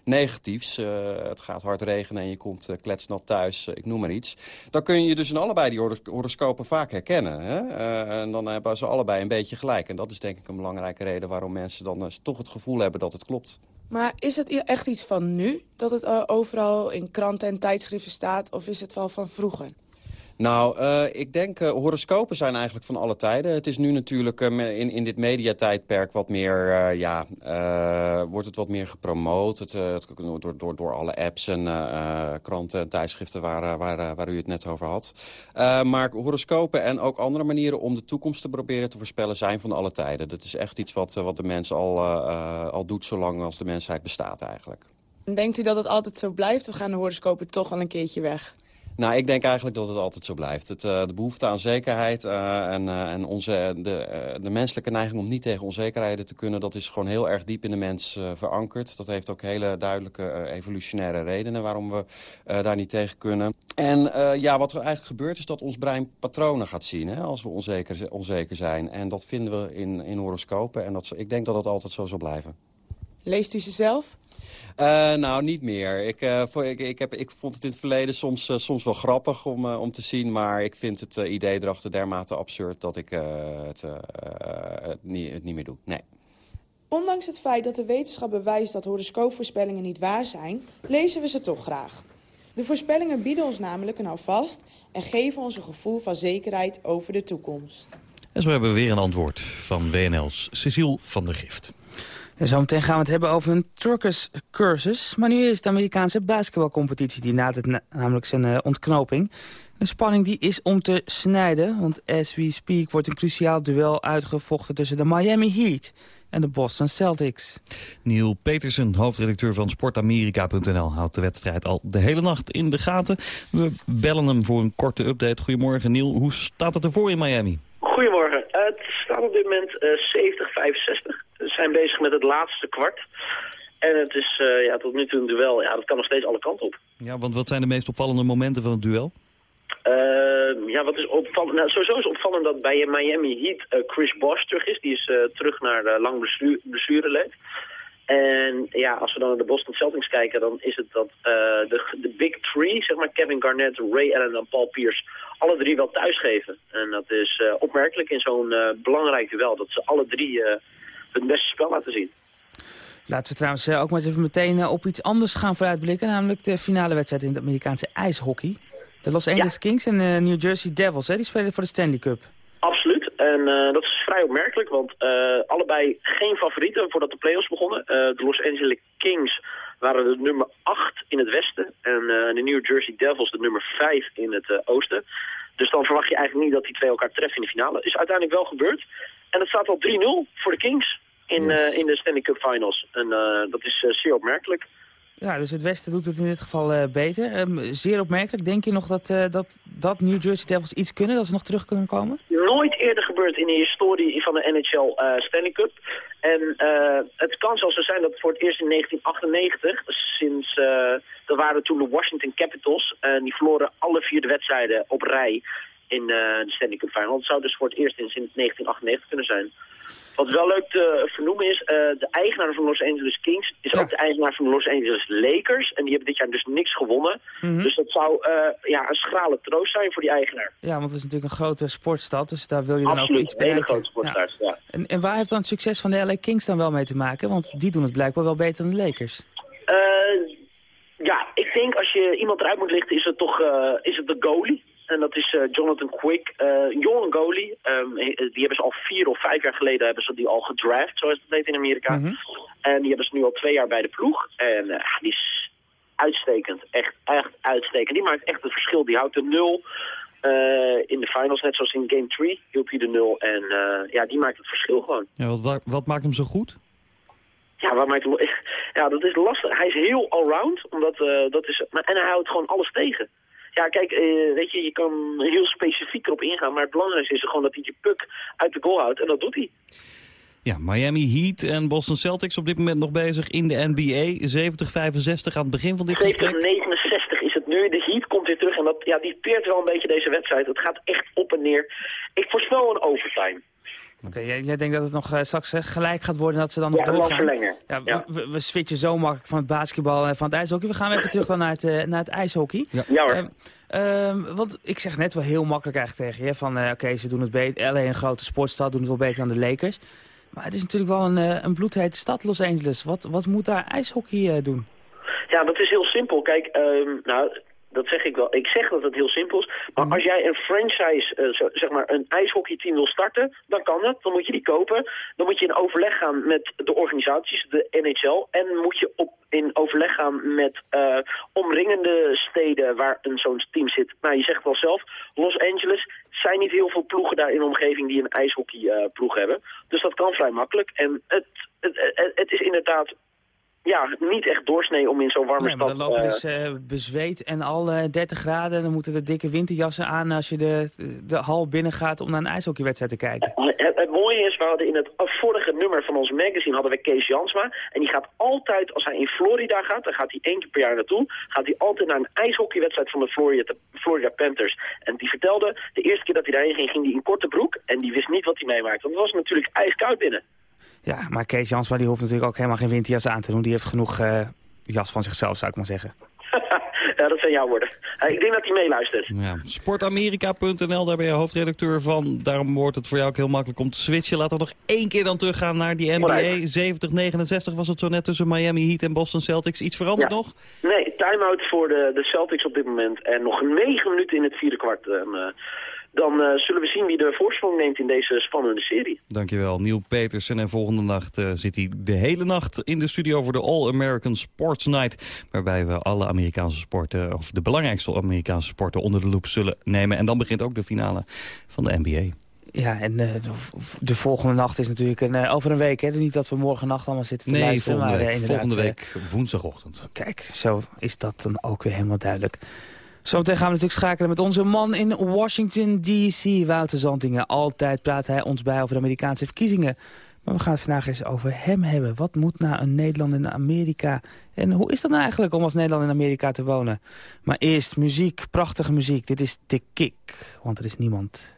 S: negatiefs. Uh, het gaat hard regenen en je komt uh, kletsnat thuis, uh, ik noem maar iets. Dan kun je dus in allebei die horoscopen vaak herkennen. Hè? en dan hebben ze allebei een beetje gelijk. En dat is denk ik een belangrijke reden waarom mensen dan toch het gevoel hebben dat het klopt.
R: Maar is het echt iets van nu, dat het overal in kranten en tijdschriften staat, of is het wel van vroeger?
S: Nou, uh, ik denk, uh, horoscopen zijn eigenlijk van alle tijden. Het is nu natuurlijk uh, in, in dit mediatijdperk wat meer, ja, wordt het wat meer gepromoot. Het, het, door, door, door alle apps en kranten en tijdschriften waar, waar, waar u het net over had. maar horoscopen en ook andere manieren om de toekomst te proberen te voorspellen zijn van alle tijden. Dat is echt iets wat, wat de mens al, al doet zolang als de mensheid bestaat eigenlijk.
R: Denkt u dat het altijd zo blijft? We gaan de horoscopen toch wel een keertje weg?
S: Nou, ik denk eigenlijk dat het altijd zo blijft. Het, uh, de behoefte aan zekerheid uh, en, uh, en onze, de, de menselijke neiging om niet tegen onzekerheden te kunnen... dat is gewoon heel erg diep in de mens verankerd. Dat heeft ook hele duidelijke evolutionaire redenen waarom we daar niet tegen kunnen. En ja, wat er eigenlijk gebeurt is dat ons brein patronen gaat zien hè, als we onzeker, onzeker zijn. En dat vinden we in, in horoscopen. En dat, ik denk dat dat altijd zo zal blijven.
R: Leest u ze zelf?
S: Uh, nou, niet meer. Ik, uh, voor, ik, ik, heb, ik vond het in het verleden soms, uh, soms wel grappig om, om te zien... maar ik vind het idee erachter dermate absurd dat ik het, het, niet, het niet meer doe. Nee.
R: Ondanks het feit dat de wetenschap bewijst dat horoscoopvoorspellingen niet waar zijn... lezen we ze toch graag. De voorspellingen bieden ons namelijk een houvast... en geven ons een gevoel van zekerheid over de toekomst.
C: En zo hebben we weer een antwoord van WNL's Cecile van der Gift.
D: En zometeen gaan we het hebben over een truckers cursus. Maar nu is de Amerikaanse basketbalcompetitie die nadert na namelijk zijn uh, ontknoping. De spanning die is om te snijden, want as we speak wordt een cruciaal duel uitgevochten tussen de Miami Heat en de Boston Celtics.
C: Neil Petersen, hoofdredacteur van sportamerika.nl, houdt de wedstrijd al de hele nacht in de gaten. We bellen hem voor een korte update. Goedemorgen Neil, hoe staat het ervoor in Miami?
T: Goedemorgen. Eh, het staat op dit moment eh 70-65. We zijn bezig met het laatste kwart. En het is eh, ja, tot nu toe een duel. Ja, dat kan nog steeds alle kanten op.
C: Ja, want wat zijn de meest opvallende momenten van het duel?
T: Eh, ja, wat is opvallend? Nou, sowieso is opvallend dat bij Miami Heat eh, Chris Bosh terug is. Die is terug naar de lang blessu- blessureleed. En ja, als we dan naar de Boston Celtics kijken, dan is het dat de, de Big Three, zeg maar Kevin Garnett, Ray Allen en Paul Pierce, alle drie wel thuisgeven. En dat is opmerkelijk in zo'n belangrijk duel, dat ze alle drie het beste spel laten zien.
D: Laten we trouwens eh, ook maar eens even meteen eh, op iets anders gaan vooruitblikken. Namelijk de finale wedstrijd in het Amerikaanse ijshockey. De Los Angeles Kings en de New Jersey Devils, hè, die spelen voor de Stanley Cup.
T: Absoluut. En eh, dat is vrij opmerkelijk, want eh, allebei geen favorieten voordat de playoffs begonnen. Eh, de Los Angeles Kings waren de nummer 8 in het westen en eh, de New Jersey Devils de nummer 5 in het eh, oosten. Dus dan verwacht je eigenlijk niet dat die twee elkaar treffen in de finale. Is uiteindelijk wel gebeurd. En het staat al 3-0 voor de Kings in, eh, in de Stanley Cup Finals. En eh, dat is eh, zeer opmerkelijk.
D: Ja, dus het Westen doet het in dit geval beter. Ehm, zeer opmerkelijk. Denk je nog dat, dat, dat New Jersey Devils iets kunnen? Dat ze nog terug kunnen komen?
T: nooit eerder gebeurd in de historie van de NHL Stanley Cup. En het kan zelfs zo zijn dat voor het eerst in 1998, sinds, dat waren toen de Washington Capitals, en die verloren alle vier de wedstrijden op rij in eh, de Stanley Cup Final. Het zou dus voor het eerst in sinds 1998 kunnen zijn. Wat wel leuk te vernoemen is, eh, de eigenaar van Los Angeles Kings is ook de eigenaar van de Los Angeles Lakers. En die hebben dit jaar dus niks gewonnen.
D: Mhm.
T: Dus dat zou eh, ja, een schrale troost zijn voor die eigenaar.
D: Ja, want het is natuurlijk een grote sportstad, dus daar wil je dan ook
T: Absoluut,
D: iets
T: een hele grote sportstad, ja.
D: En, en waar heeft dan het succes van de LA Kings dan wel mee te maken? Want die doen het blijkbaar wel beter dan de Lakers.
T: Ja, ik denk als je iemand eruit moet lichten, is het toch is het de goalie. En dat is eh, Jonathan Quick, eh, een jonge goalie. Ehm, he- die hebben ze al vier of vijf jaar geleden hebben ze die al gedraft, zoals het heet in Amerika. En die hebben ze nu al twee jaar bij de ploeg. En eh, die is uitstekend, echt, echt uitstekend. Die maakt echt het verschil. Die houdt de nul eh, in de finals, net zoals in game 3 hield hij de nul. En eh, ja, die maakt het verschil gewoon.
C: Ja, wat, wa- wat maakt hem zo goed?
T: Ja, waar maakt hem... [LAUGHS] ja, dat is lastig. Hij is heel allround, omdat eh, dat is... maar- En hij houdt gewoon alles tegen. Ja, kijk, eh, weet je, je kan heel specifiek erop ingaan, maar het belangrijkste is gewoon dat hij je puck uit de goal houdt. En dat doet hij.
C: Ja, Miami Heat en Boston Celtics op dit moment nog bezig in de NBA. 70-65 aan het begin van dit gesprek.
T: 70-69 is het nu. De Heat komt weer terug en dat, ja, die peert wel een beetje deze wedstrijd. Het gaat echt op en neer. Ik voorspel een overtime.
D: Oké, jij, jij denkt dat het nog eh, straks eh, gelijk gaat worden en dat ze dan nog
T: Ja,
D: doorgaan?
T: verlengen.
D: Ja,
T: Ja.
D: We, we switchen zo makkelijk van het basketbal en van het ijshockey. We gaan even terug dan naar het, eh, naar het ijshockey.
T: Ja, hoor.
D: Ehm, ehm, want ik zeg net wel heel makkelijk eigenlijk tegen je. Van eh, oké, ze doen het beter. LA, een grote sportstad, doen het wel beter dan de Lakers. Maar het is natuurlijk wel een, een bloedhete stad, Los Angeles. Wat, wat moet daar ijshockey eh, doen?
T: Ja, dat is heel simpel. Kijk, ehm, nou, dat zeg ik wel. Ik zeg dat het heel simpel is. Maar als jij een franchise, eh, zeg maar een ijshockeyteam wil starten, dan kan dat. Dan moet je die kopen. Dan moet je in overleg gaan met de organisaties, de NHL. En moet je op, in overleg gaan met eh, omringende steden waar een zo'n team zit. Nou, je zegt wel zelf, Los Angeles zijn niet heel veel ploegen daar in de omgeving die een ijshockeyploeg hebben. Dus dat kan vrij makkelijk. En het, het, het, het is inderdaad ja, niet echt doorsnee om in zo'n warme
D: Nee, maar
T: stad...
D: dan lopen
T: eh,
D: dus eh, bezweet en al eh, 30 graden. Dan moeten de dikke winterjassen aan als je de, de hal binnen gaat om naar een ijshockeywedstrijd te kijken.
T: Het, het mooie is, we hadden in het vorige nummer van ons magazine hadden we Kees Jansma. En die gaat altijd, als hij in Florida gaat, dan gaat hij één keer per jaar naartoe, gaat hij altijd naar een ijshockeywedstrijd van de Florida, Florida Panthers. En die vertelde, de eerste keer dat hij daarheen ging, ging hij in korte broek. En die wist niet wat hij meemaakte. Want het was natuurlijk ijskoud binnen.
D: Ja, maar Kees Jansma die hoeft natuurlijk ook helemaal geen winterjas aan te doen. Die heeft genoeg eh, jas van zichzelf, zou ik maar zeggen. [LAUGHS]
T: ja, dat zijn jouw woorden. Ik denk dat hij meeluistert.
C: Ja, sportamerika.nl, daar ben je hoofdredacteur van. Daarom wordt het voor jou ook heel makkelijk om te switchen. Laten we nog één keer dan teruggaan naar die NBA. 70-69 was het zo net tussen Miami Heat en Boston Celtics. Iets veranderd
T: Ja.
C: nog?
T: Nee, time-out voor de, de Celtics op dit moment. En nog negen minuten in het vierde kwart. En, eh, dan eh, zullen we zien wie de voorsprong neemt in deze spannende serie.
C: Dankjewel, Neil Petersen. En volgende nacht eh, zit hij de hele nacht in de studio voor de All-American Sports Night. Waarbij we alle Amerikaanse sporten, of de belangrijkste Amerikaanse sporten, onder de loep zullen nemen. En dan begint ook de finale van de NBA.
D: Ja, en eh, de, de volgende nacht is natuurlijk een, over een week. Hè? Niet dat we morgen nacht allemaal zitten te
C: Nee,
D: luisteren.
C: volgende
D: maar,
C: week,
D: inderdaad,
C: volgende week woensdagochtend.
D: Kijk, zo is dat dan ook weer helemaal duidelijk. Zometeen gaan we natuurlijk schakelen met onze man in Washington D.C. Wouter Zantingen. Altijd praat hij ons bij over de Amerikaanse verkiezingen. Maar we gaan het vandaag eens over hem hebben. Wat moet nou een Nederland in Amerika? En hoe is dat nou eigenlijk om als Nederland in Amerika te wonen? Maar eerst muziek, prachtige muziek. Dit is The Kick, want er is niemand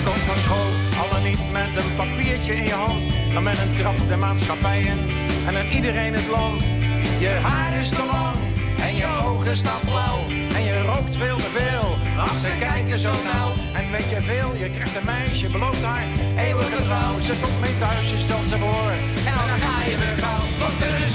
U: Je komt van school, alle niet met een papiertje in je hand, maar met een trap de maatschappij in en dan iedereen het land. Je haar is te lang en je ogen staan flauw en je rookt veel te veel. Ach, ze kijken zo nauw en weet je veel, je krijgt een meisje, belooft haar eeuwige trouw. Ze komt mee thuis, je stelt ze voor en dan ga je weer gauw. Er is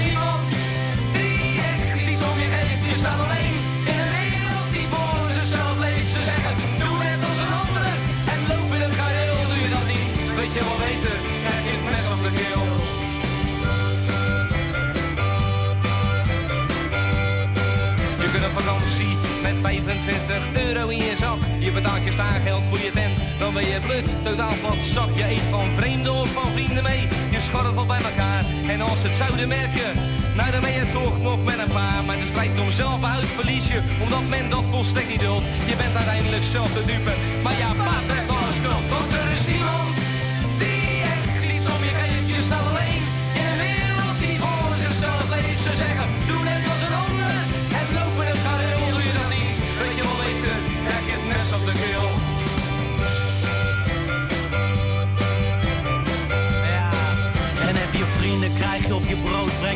U: 25 euro in je zak. Je betaalt je staargeld voor je tent, dan ben je blut. Totaal wat zak, je eet van vreemden of van vrienden mee. Je scharrelt bij elkaar en als het zouden merken, nou dan ben je toch nog met een paar. Maar de strijd om zelf uit verlies je, omdat men dat volstrekt niet duldt. Je bent uiteindelijk zelf de dupe, maar ja, maat heeft alles schuld.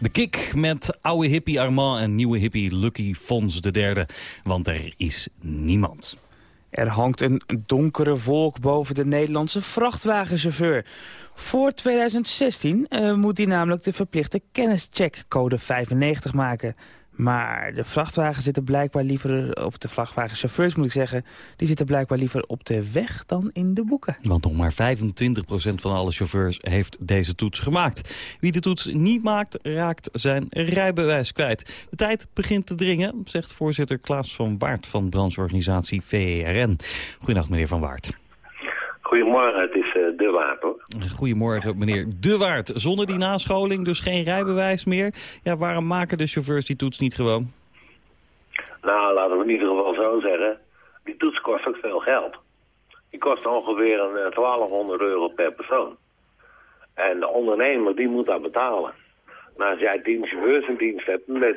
U: De
C: kick met oude hippie Armand en nieuwe hippie Lucky Fons de derde. Want er is niemand.
D: Er hangt een donkere wolk boven de Nederlandse vrachtwagenchauffeur. Voor 2016 eh, moet hij namelijk de verplichte kennischeck code 95 maken. Maar de vrachtwagen zitten blijkbaar liever, of de vrachtwagenchauffeurs moet ik zeggen... die zitten blijkbaar liever op de weg dan in de boeken.
C: Want nog maar 25% van alle chauffeurs heeft deze toets gemaakt. Wie de toets niet maakt, raakt zijn rijbewijs kwijt. De tijd begint te dringen, zegt voorzitter Klaas van Waard... van brancheorganisatie VERN. Goedendag, meneer Van Waard.
V: Goedemorgen, het is eh, De Waard hoor.
C: Goedemorgen, meneer De Waard. Zonder die nascholing dus geen rijbewijs meer. Ja, waarom maken de chauffeurs die toets niet gewoon?
V: Nou, laten we in ieder geval zo zeggen. Die toets kost ook veel geld. Die kost ongeveer een eh, 1200 euro per persoon. En de ondernemer die moet dat betalen. Nou, als jij 10 chauffeurs in dienst hebt, dan ben je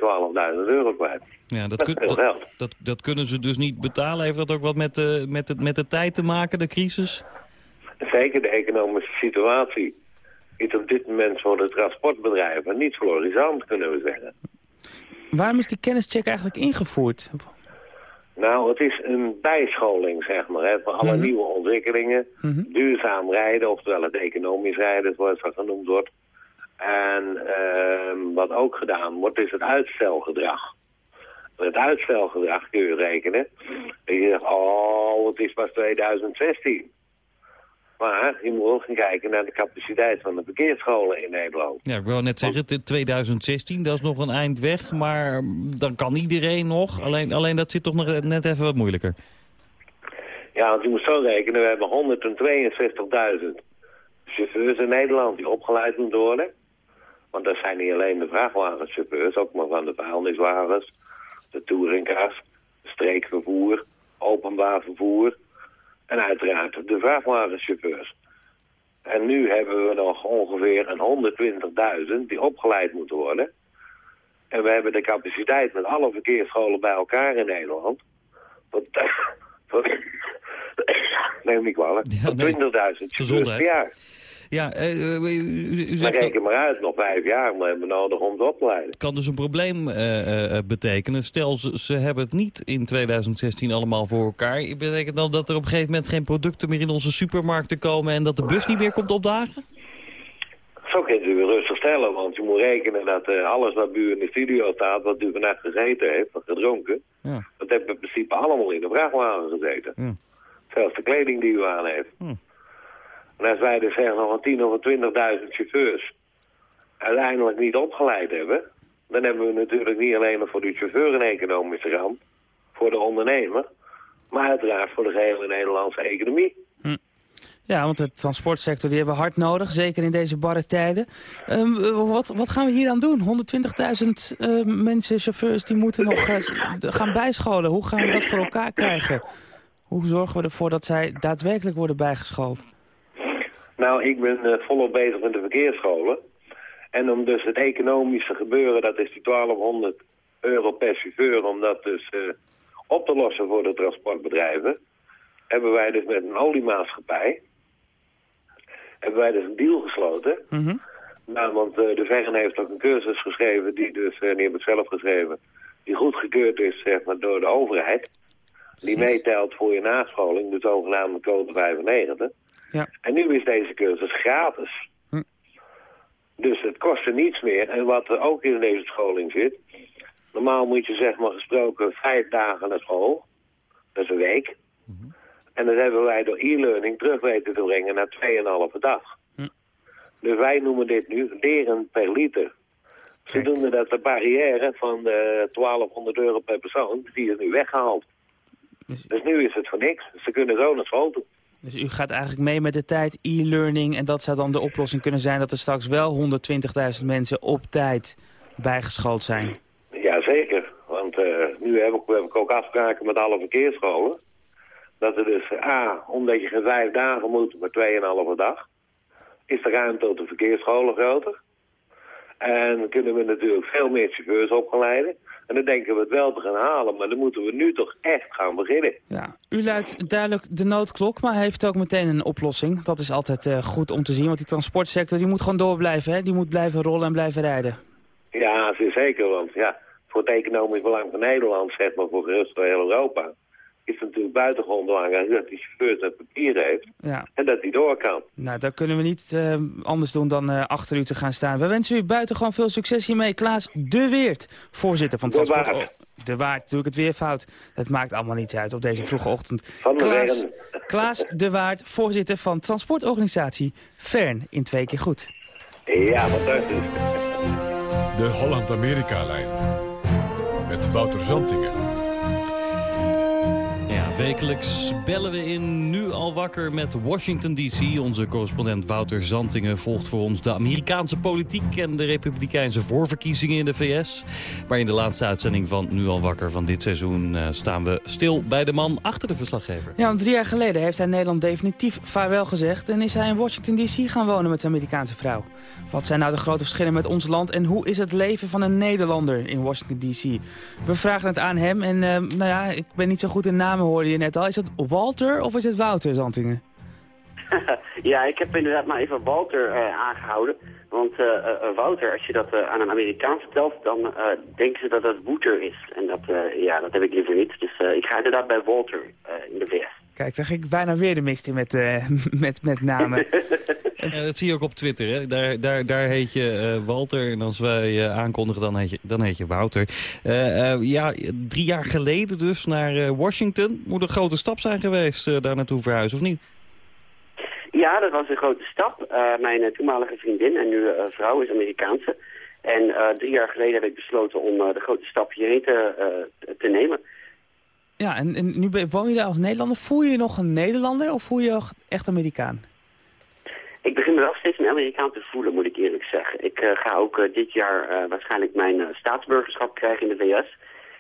V: 12.000 euro kwijt.
C: Ja, dat, kun-
V: veel
C: dat,
V: geld.
C: dat, dat kunnen ze dus niet betalen. Heeft dat ook wat met de, met de, met de tijd te maken, de crisis?
V: Zeker de economische situatie is op dit moment voor de transportbedrijven niet florissant, kunnen we zeggen.
D: Waarom is die kennischeck eigenlijk ingevoerd?
V: Nou, het is een bijscholing, zeg maar, hè, voor alle
D: Mhm.
V: nieuwe ontwikkelingen. Duurzaam rijden, oftewel het economisch rijden, zoals dat genoemd wordt. En ehm, wat ook gedaan wordt, is het uitstelgedrag. Het uitstelgedrag kun je rekenen. En je zegt, oh, het is pas 2016. Maar je moet ook gaan kijken naar de capaciteit van de verkeersscholen in Nederland.
C: Ja, ik wou net zeggen, het is 2016, dat is nog een eind weg. Maar dan kan iedereen nog. Alleen, alleen dat zit toch nog net even wat moeilijker.
V: Ja, want je moet zo rekenen, we hebben 162.000 chauffeurs in Nederland die opgeleid moeten worden. Want dat zijn niet alleen de vrachtwagenchauffeurs, ook maar van de vuilniswagens, de touringcars, streekvervoer, openbaar vervoer en uiteraard de vrachtwagenchauffeurs. En nu hebben we nog ongeveer een 120.000 die opgeleid moeten worden. En we hebben de capaciteit met alle verkeersscholen bij elkaar in Nederland. Tot, [COUGHS] [COUGHS] neem me niet kwalijk. tot 20.000 chauffeurs
C: Gezondheid.
V: per jaar.
C: Ja, eh, u, u, u
V: Maar
C: zegt
V: reken maar uit, nog vijf jaar hebben we nodig om te opleiden.
C: kan dus een probleem eh, eh, betekenen. Stel, ze, ze hebben het niet in 2016 allemaal voor elkaar. Betekent dan dat er op een gegeven moment geen producten meer in onze supermarkten komen... en dat de bus niet meer komt opdagen?
V: Zo kunt u weer rustig stellen, want je moet rekenen dat eh, alles wat u in de studio staat, wat u vannacht gegeten heeft, of gedronken,
C: Ja.
V: dat heeft in principe allemaal in de vrachtwagen gezeten.
C: Ja.
V: Zelfs de kleding die u aan heeft. En als wij dus zeggen nog een 10 of een 20.000 chauffeurs uiteindelijk niet opgeleid hebben, dan hebben we natuurlijk niet alleen voor de chauffeur een economische ramp, voor de ondernemer, maar uiteraard voor de gehele Nederlandse economie.
D: Ja, want de transportsector die hebben hard nodig, zeker in deze barre tijden. Ehm, eh, wat, wat gaan we hier aan doen? 120.000 eh, mensen, chauffeurs, die moeten nog eh, gaan bijscholen. Hoe gaan we dat voor elkaar krijgen? Hoe zorgen we ervoor dat zij daadwerkelijk worden bijgeschoold?
V: Nou, ik ben eh, volop bezig met de verkeersscholen. En om dus het economische gebeuren, dat is die 1200 euro per chauffeur, om dat dus eh, op te lossen voor de transportbedrijven, hebben wij dus met een oliemaatschappij, hebben wij dus een deal gesloten. Nou, want eh, de Vergen heeft ook een cursus geschreven, die dus, die heb ik zelf geschreven, die goedgekeurd is zeg maar, door de overheid. Die meetelt voor je nascholing, de zogenaamde code 95.
D: Ja.
V: En nu is deze cursus gratis. Dus het kostte niets meer. En wat er ook in deze scholing zit... Normaal moet je zeg maar gesproken vijf dagen naar school. Dat is een week. En dat hebben wij door e-learning terug weten te brengen naar 2,5 dag. Dus wij noemen dit nu leren per liter. Zodoende dat de barrière van de 1200 euro per persoon, die is nu weggehaald. Dus nu is het voor niks. Ze kunnen zo naar school toe.
D: Dus u gaat eigenlijk mee met de tijd, e-learning... en dat zou dan de oplossing kunnen zijn dat er straks wel 120.000 mensen op tijd bijgeschoold zijn.
V: Jazeker, want eh, nu heb ik, heb ik ook afspraken met alle verkeersscholen. Dat er dus, A, omdat je geen vijf dagen moet, maar tweeënhalve dag, is de ruimte op de verkeersscholen groter. En kunnen we natuurlijk veel meer chauffeurs opgeleiden. En dan denken we het wel te gaan halen, maar dan moeten we nu toch echt gaan beginnen.
D: Ja, u luidt duidelijk de noodklok, maar heeft ook meteen een oplossing. Dat is altijd eh, goed om te zien, want die transportsector die moet gewoon door blijven. Hè? Die moet blijven rollen en blijven rijden.
V: Ja, zeker, want ja, voor het economisch belang van Nederland, zeg maar voor heel Europa, is het natuurlijk buitengewoon belangrijk dat die chauffeurs het papier heeft
D: Ja.
V: en dat die door kan.
D: Nou, daar kunnen we niet eh, anders doen dan eh, achter u te gaan staan. We wensen u buitengewoon veel succes hiermee. Klaas De Weert, voorzitter van
V: De
D: Transport...
V: Waard.
D: Oh, de Waard, doe ik het weer fout. Het maakt allemaal niets uit op deze vroege ochtend.
V: Van de
D: Klaas. Klaas De Waard, voorzitter van transportorganisatie Fern in twee keer goed.
V: Ja, fantastisch.
B: De Holland-Amerika-lijn. Met Wouter Zantingen.
C: Wekelijks bellen we in Nu al wakker met Washington D.C. Onze correspondent Wouter Zantingen volgt voor ons de Amerikaanse politiek... en de republikeinse voorverkiezingen in de VS. Maar in de laatste uitzending van Nu al wakker van dit seizoen... eh, staan we stil bij de man achter de verslaggever.
D: Ja, drie jaar geleden heeft hij Nederland definitief vaarwel gezegd... en is hij in Washington D.C. gaan wonen met zijn Amerikaanse vrouw. Wat zijn nou de grote verschillen met ons land... en hoe is het leven van een Nederlander in Washington D.C.? We vragen het aan hem en eh, nou ja, ik ben niet zo goed in namen, hoorde je net al. Is het Walter of is het Wouter Zantingen? [LAUGHS]
W: ja, ik heb inderdaad maar even Walter eh, aangehouden. Want eh, Wouter, als je dat aan een Amerikaan vertelt, dan denken ze dat het Wouter is. En dat, ja, dat heb ik liever niet. Dus ik ga inderdaad bij Walter in de VS.
D: Kijk, daar ging ik bijna weer de mist in met, [LAUGHS] met, met namen. [LAUGHS]
C: Ja, dat zie je ook op Twitter. Hè? Daar, daar, daar heet je eh, Walter en als wij je aankondigen, dan heet je, dan heet je Wouter. Eh, eh, ja, drie jaar geleden dus naar eh, Washington. Moet een grote stap zijn geweest eh, daar naartoe verhuizen, of niet?
W: Ja, dat was een grote stap. Eh, mijn eh, toenmalige vriendin en nu eh, vrouw is Amerikaanse. En eh, drie jaar geleden heb ik besloten om eh, de grote stap hierheen te, eh, te nemen.
D: Ja, en, en nu ben- woon je daar als Nederlander. Voel je je nog een Nederlander of voel je je echt Amerikaan?
W: Ik begin me wel steeds een Amerikaan te voelen, moet ik eerlijk zeggen. Ik eh, ga ook eh, dit jaar eh, waarschijnlijk mijn staatsburgerschap krijgen in de VS.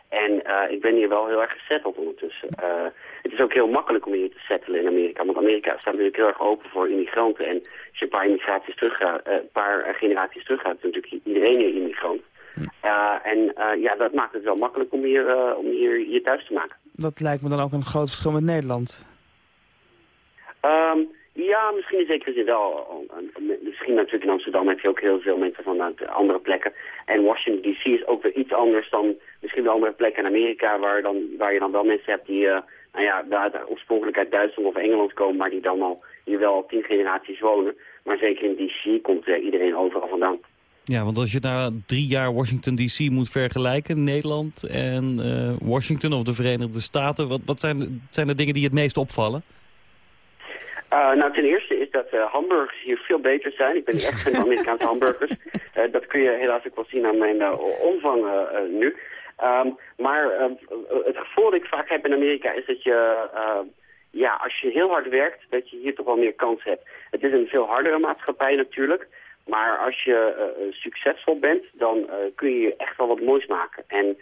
W: En ik ben hier wel heel erg gesetteld ondertussen. Het is ook heel makkelijk om hier te settelen in Amerika. Want Amerika staat natuurlijk heel erg open voor immigranten. En als je een paar, immigraties teruggaat, een paar generaties teruggaat, is natuurlijk iedereen hier immigrant. Eh, en ja, dat maakt het wel makkelijk om hier, om hier, hier thuis te maken.
D: Dat lijkt me dan ook een groot verschil met Nederland.
W: Ehm, ja, misschien in zekere zin wel. Misschien natuurlijk in Amsterdam heb je ook heel veel mensen van uit andere plekken. En Washington D.C. is ook weer iets anders dan misschien wel andere plekken in Amerika... waar, dan, waar je dan wel mensen hebt die nou ja, oorspronkelijk uit Duitsland of Engeland komen... maar die dan al hier wel al tien generaties wonen. Maar zeker in D.C. komt iedereen overal vandaan.
C: Ja, want als je na drie jaar Washington D.C. moet vergelijken... Nederland en Washington of de Verenigde Staten... wat, wat zijn, zijn de dingen die het meest opvallen?
W: Uh, nou, ten eerste is dat uh, hamburgers hier veel beter zijn. Ik ben echt van [LAUGHS] Amerikaanse hamburgers. Uh, dat kun je helaas ook wel zien aan mijn omvang nu. Um, maar het gevoel dat ik vaak heb in Amerika is dat je, ja, als je heel hard werkt, dat je hier toch wel meer kans hebt. Het is een veel hardere maatschappij natuurlijk. Maar als je succesvol bent, dan kun je echt wel wat moois maken. En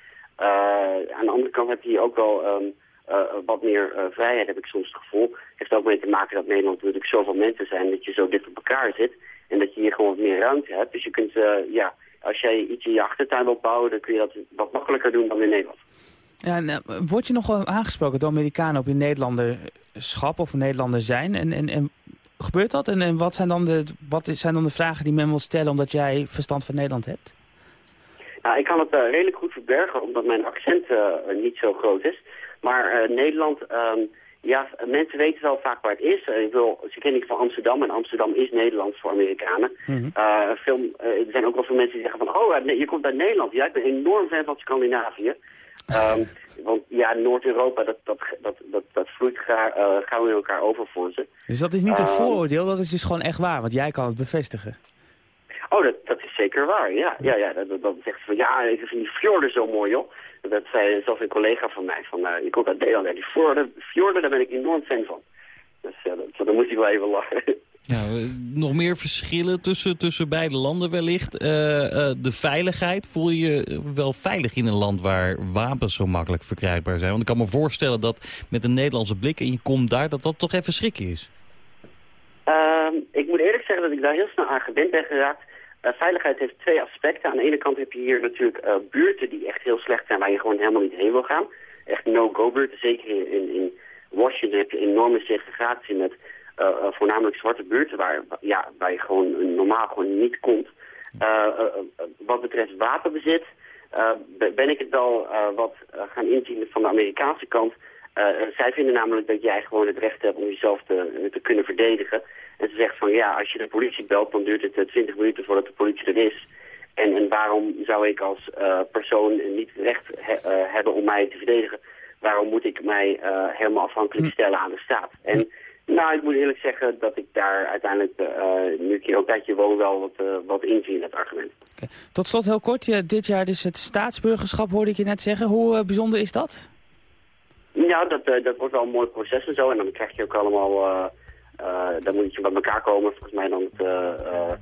W: aan de andere kant heb je hier ook wel... Um, uh, wat meer uh, vrijheid, heb ik soms het gevoel. heeft ook mee te maken dat Nederland natuurlijk zoveel mensen zijn, dat je zo dicht op elkaar zit. En dat je hier gewoon wat meer ruimte hebt. Dus je kunt, uh, ja, als jij iets in je achtertuin wilt bouwen, dan kun je dat wat makkelijker doen dan in Nederland.
D: Ja, en, word je nog wel aangesproken door Amerikanen op je Nederlanderschap of Nederlander zijn? En, en, en gebeurt dat? En, en wat, zijn dan de, wat zijn dan de vragen die men wil stellen omdat jij verstand van Nederland hebt?
W: Nou, ik kan het redelijk goed verbergen, omdat mijn accent niet zo groot is. Maar uh, Nederland, um, ja, mensen weten wel vaak waar het is. Uh, ik wil, ze kennen ik van Amsterdam en Amsterdam is Nederlands voor Amerikanen. Mm -hmm. uh, film, er zijn ook wel veel mensen die zeggen van, oh, je komt uit Nederland. Ja, ik ben enorm fan van Scandinavië. um, [LAUGHS] want ja, Noord-Europa, dat, dat, dat, dat, dat vloeit ga, gauw in elkaar over voor ze.
D: Dus dat is niet een vooroordeel, dat is dus gewoon echt waar, want jij kan het bevestigen.
W: Oh, dat, dat is zeker waar, ja. ja, ja dat, dat zegt van, ja, ik vind die fjorden zo mooi, joh. Dat zei zelfs een collega van mij, van, uh, je komt uit Nederland, ja, die fjorden, fjorden, daar ben ik enorm fan van. Dus uh, dat, dan moest ik wel even lachen. [LAUGHS]
C: Ja, nog meer verschillen tussen, tussen beide landen wellicht. Uh, de veiligheid, voel je je wel veilig in een land waar wapens zo makkelijk verkrijgbaar zijn? Want ik kan me voorstellen dat met een Nederlandse blik en je komt daar, dat dat toch even schrikken is.
W: Ehm, ik moet eerlijk zeggen dat ik daar heel snel aan gewend ben geraakt. Uh, veiligheid heeft twee aspecten. Aan de ene kant heb je hier natuurlijk uh, buurten die echt heel slecht zijn, waar je gewoon helemaal niet heen wil gaan. Echt no-go buurten. Zeker in, in Washington heb je enorme segregatie met uh, voornamelijk zwarte buurten, waar, ja, waar je gewoon normaal gewoon niet komt. wat betreft wapenbezit ben ik het wel wat gaan inzien van de Amerikaanse kant. Zij vinden namelijk dat jij gewoon het recht hebt om jezelf te, te kunnen verdedigen. En ze zegt van ja, als je de politie belt, dan duurt het 20 minuten voordat de politie er is. En, en waarom zou ik als uh, persoon niet het recht he, uh, hebben om mij te verdedigen? Waarom moet ik mij uh, helemaal afhankelijk stellen aan de staat? En nou, ik moet eerlijk zeggen dat ik daar uiteindelijk, nu ik hier ook een tijdje woon, wel wat, wat inzie in het argument.
D: Okay. Tot slot heel kort, je, dit jaar dus het staatsburgerschap hoorde ik je net zeggen. Hoe bijzonder is dat?
W: Nou, dat, dat wordt wel een mooi proces en zo. En dan krijg je ook allemaal... Uh, dan moet je bij elkaar komen, volgens mij dan het,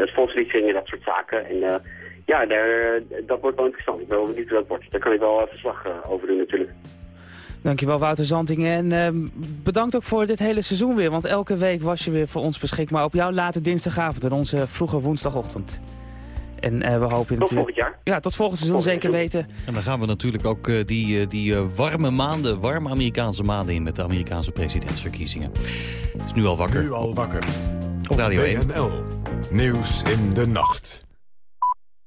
W: het volkslied zingen, dat soort zaken. En ja, daar, dat wordt wel interessant. Ik ben wel benieuwd dat wordt. Daar kan ik wel verslag over doen natuurlijk.
D: Dankjewel Wouter Zantingen. En bedankt ook voor dit hele seizoen weer. Want elke week was je weer voor ons beschikbaar op jouw late dinsdagavond en onze vroege woensdagochtend. En uh, we hopen
W: tot
D: natuurlijk...
W: volgend jaar.
D: Ja, tot volgend seizoen volgend zeker weten.
C: En dan gaan we natuurlijk ook uh, die, uh, die warme maanden, warme Amerikaanse maanden in met de Amerikaanse presidentsverkiezingen. Is nu al wakker.
B: Nu al wakker.
C: Op Radio 1.
B: WNL. Nieuws in de nacht.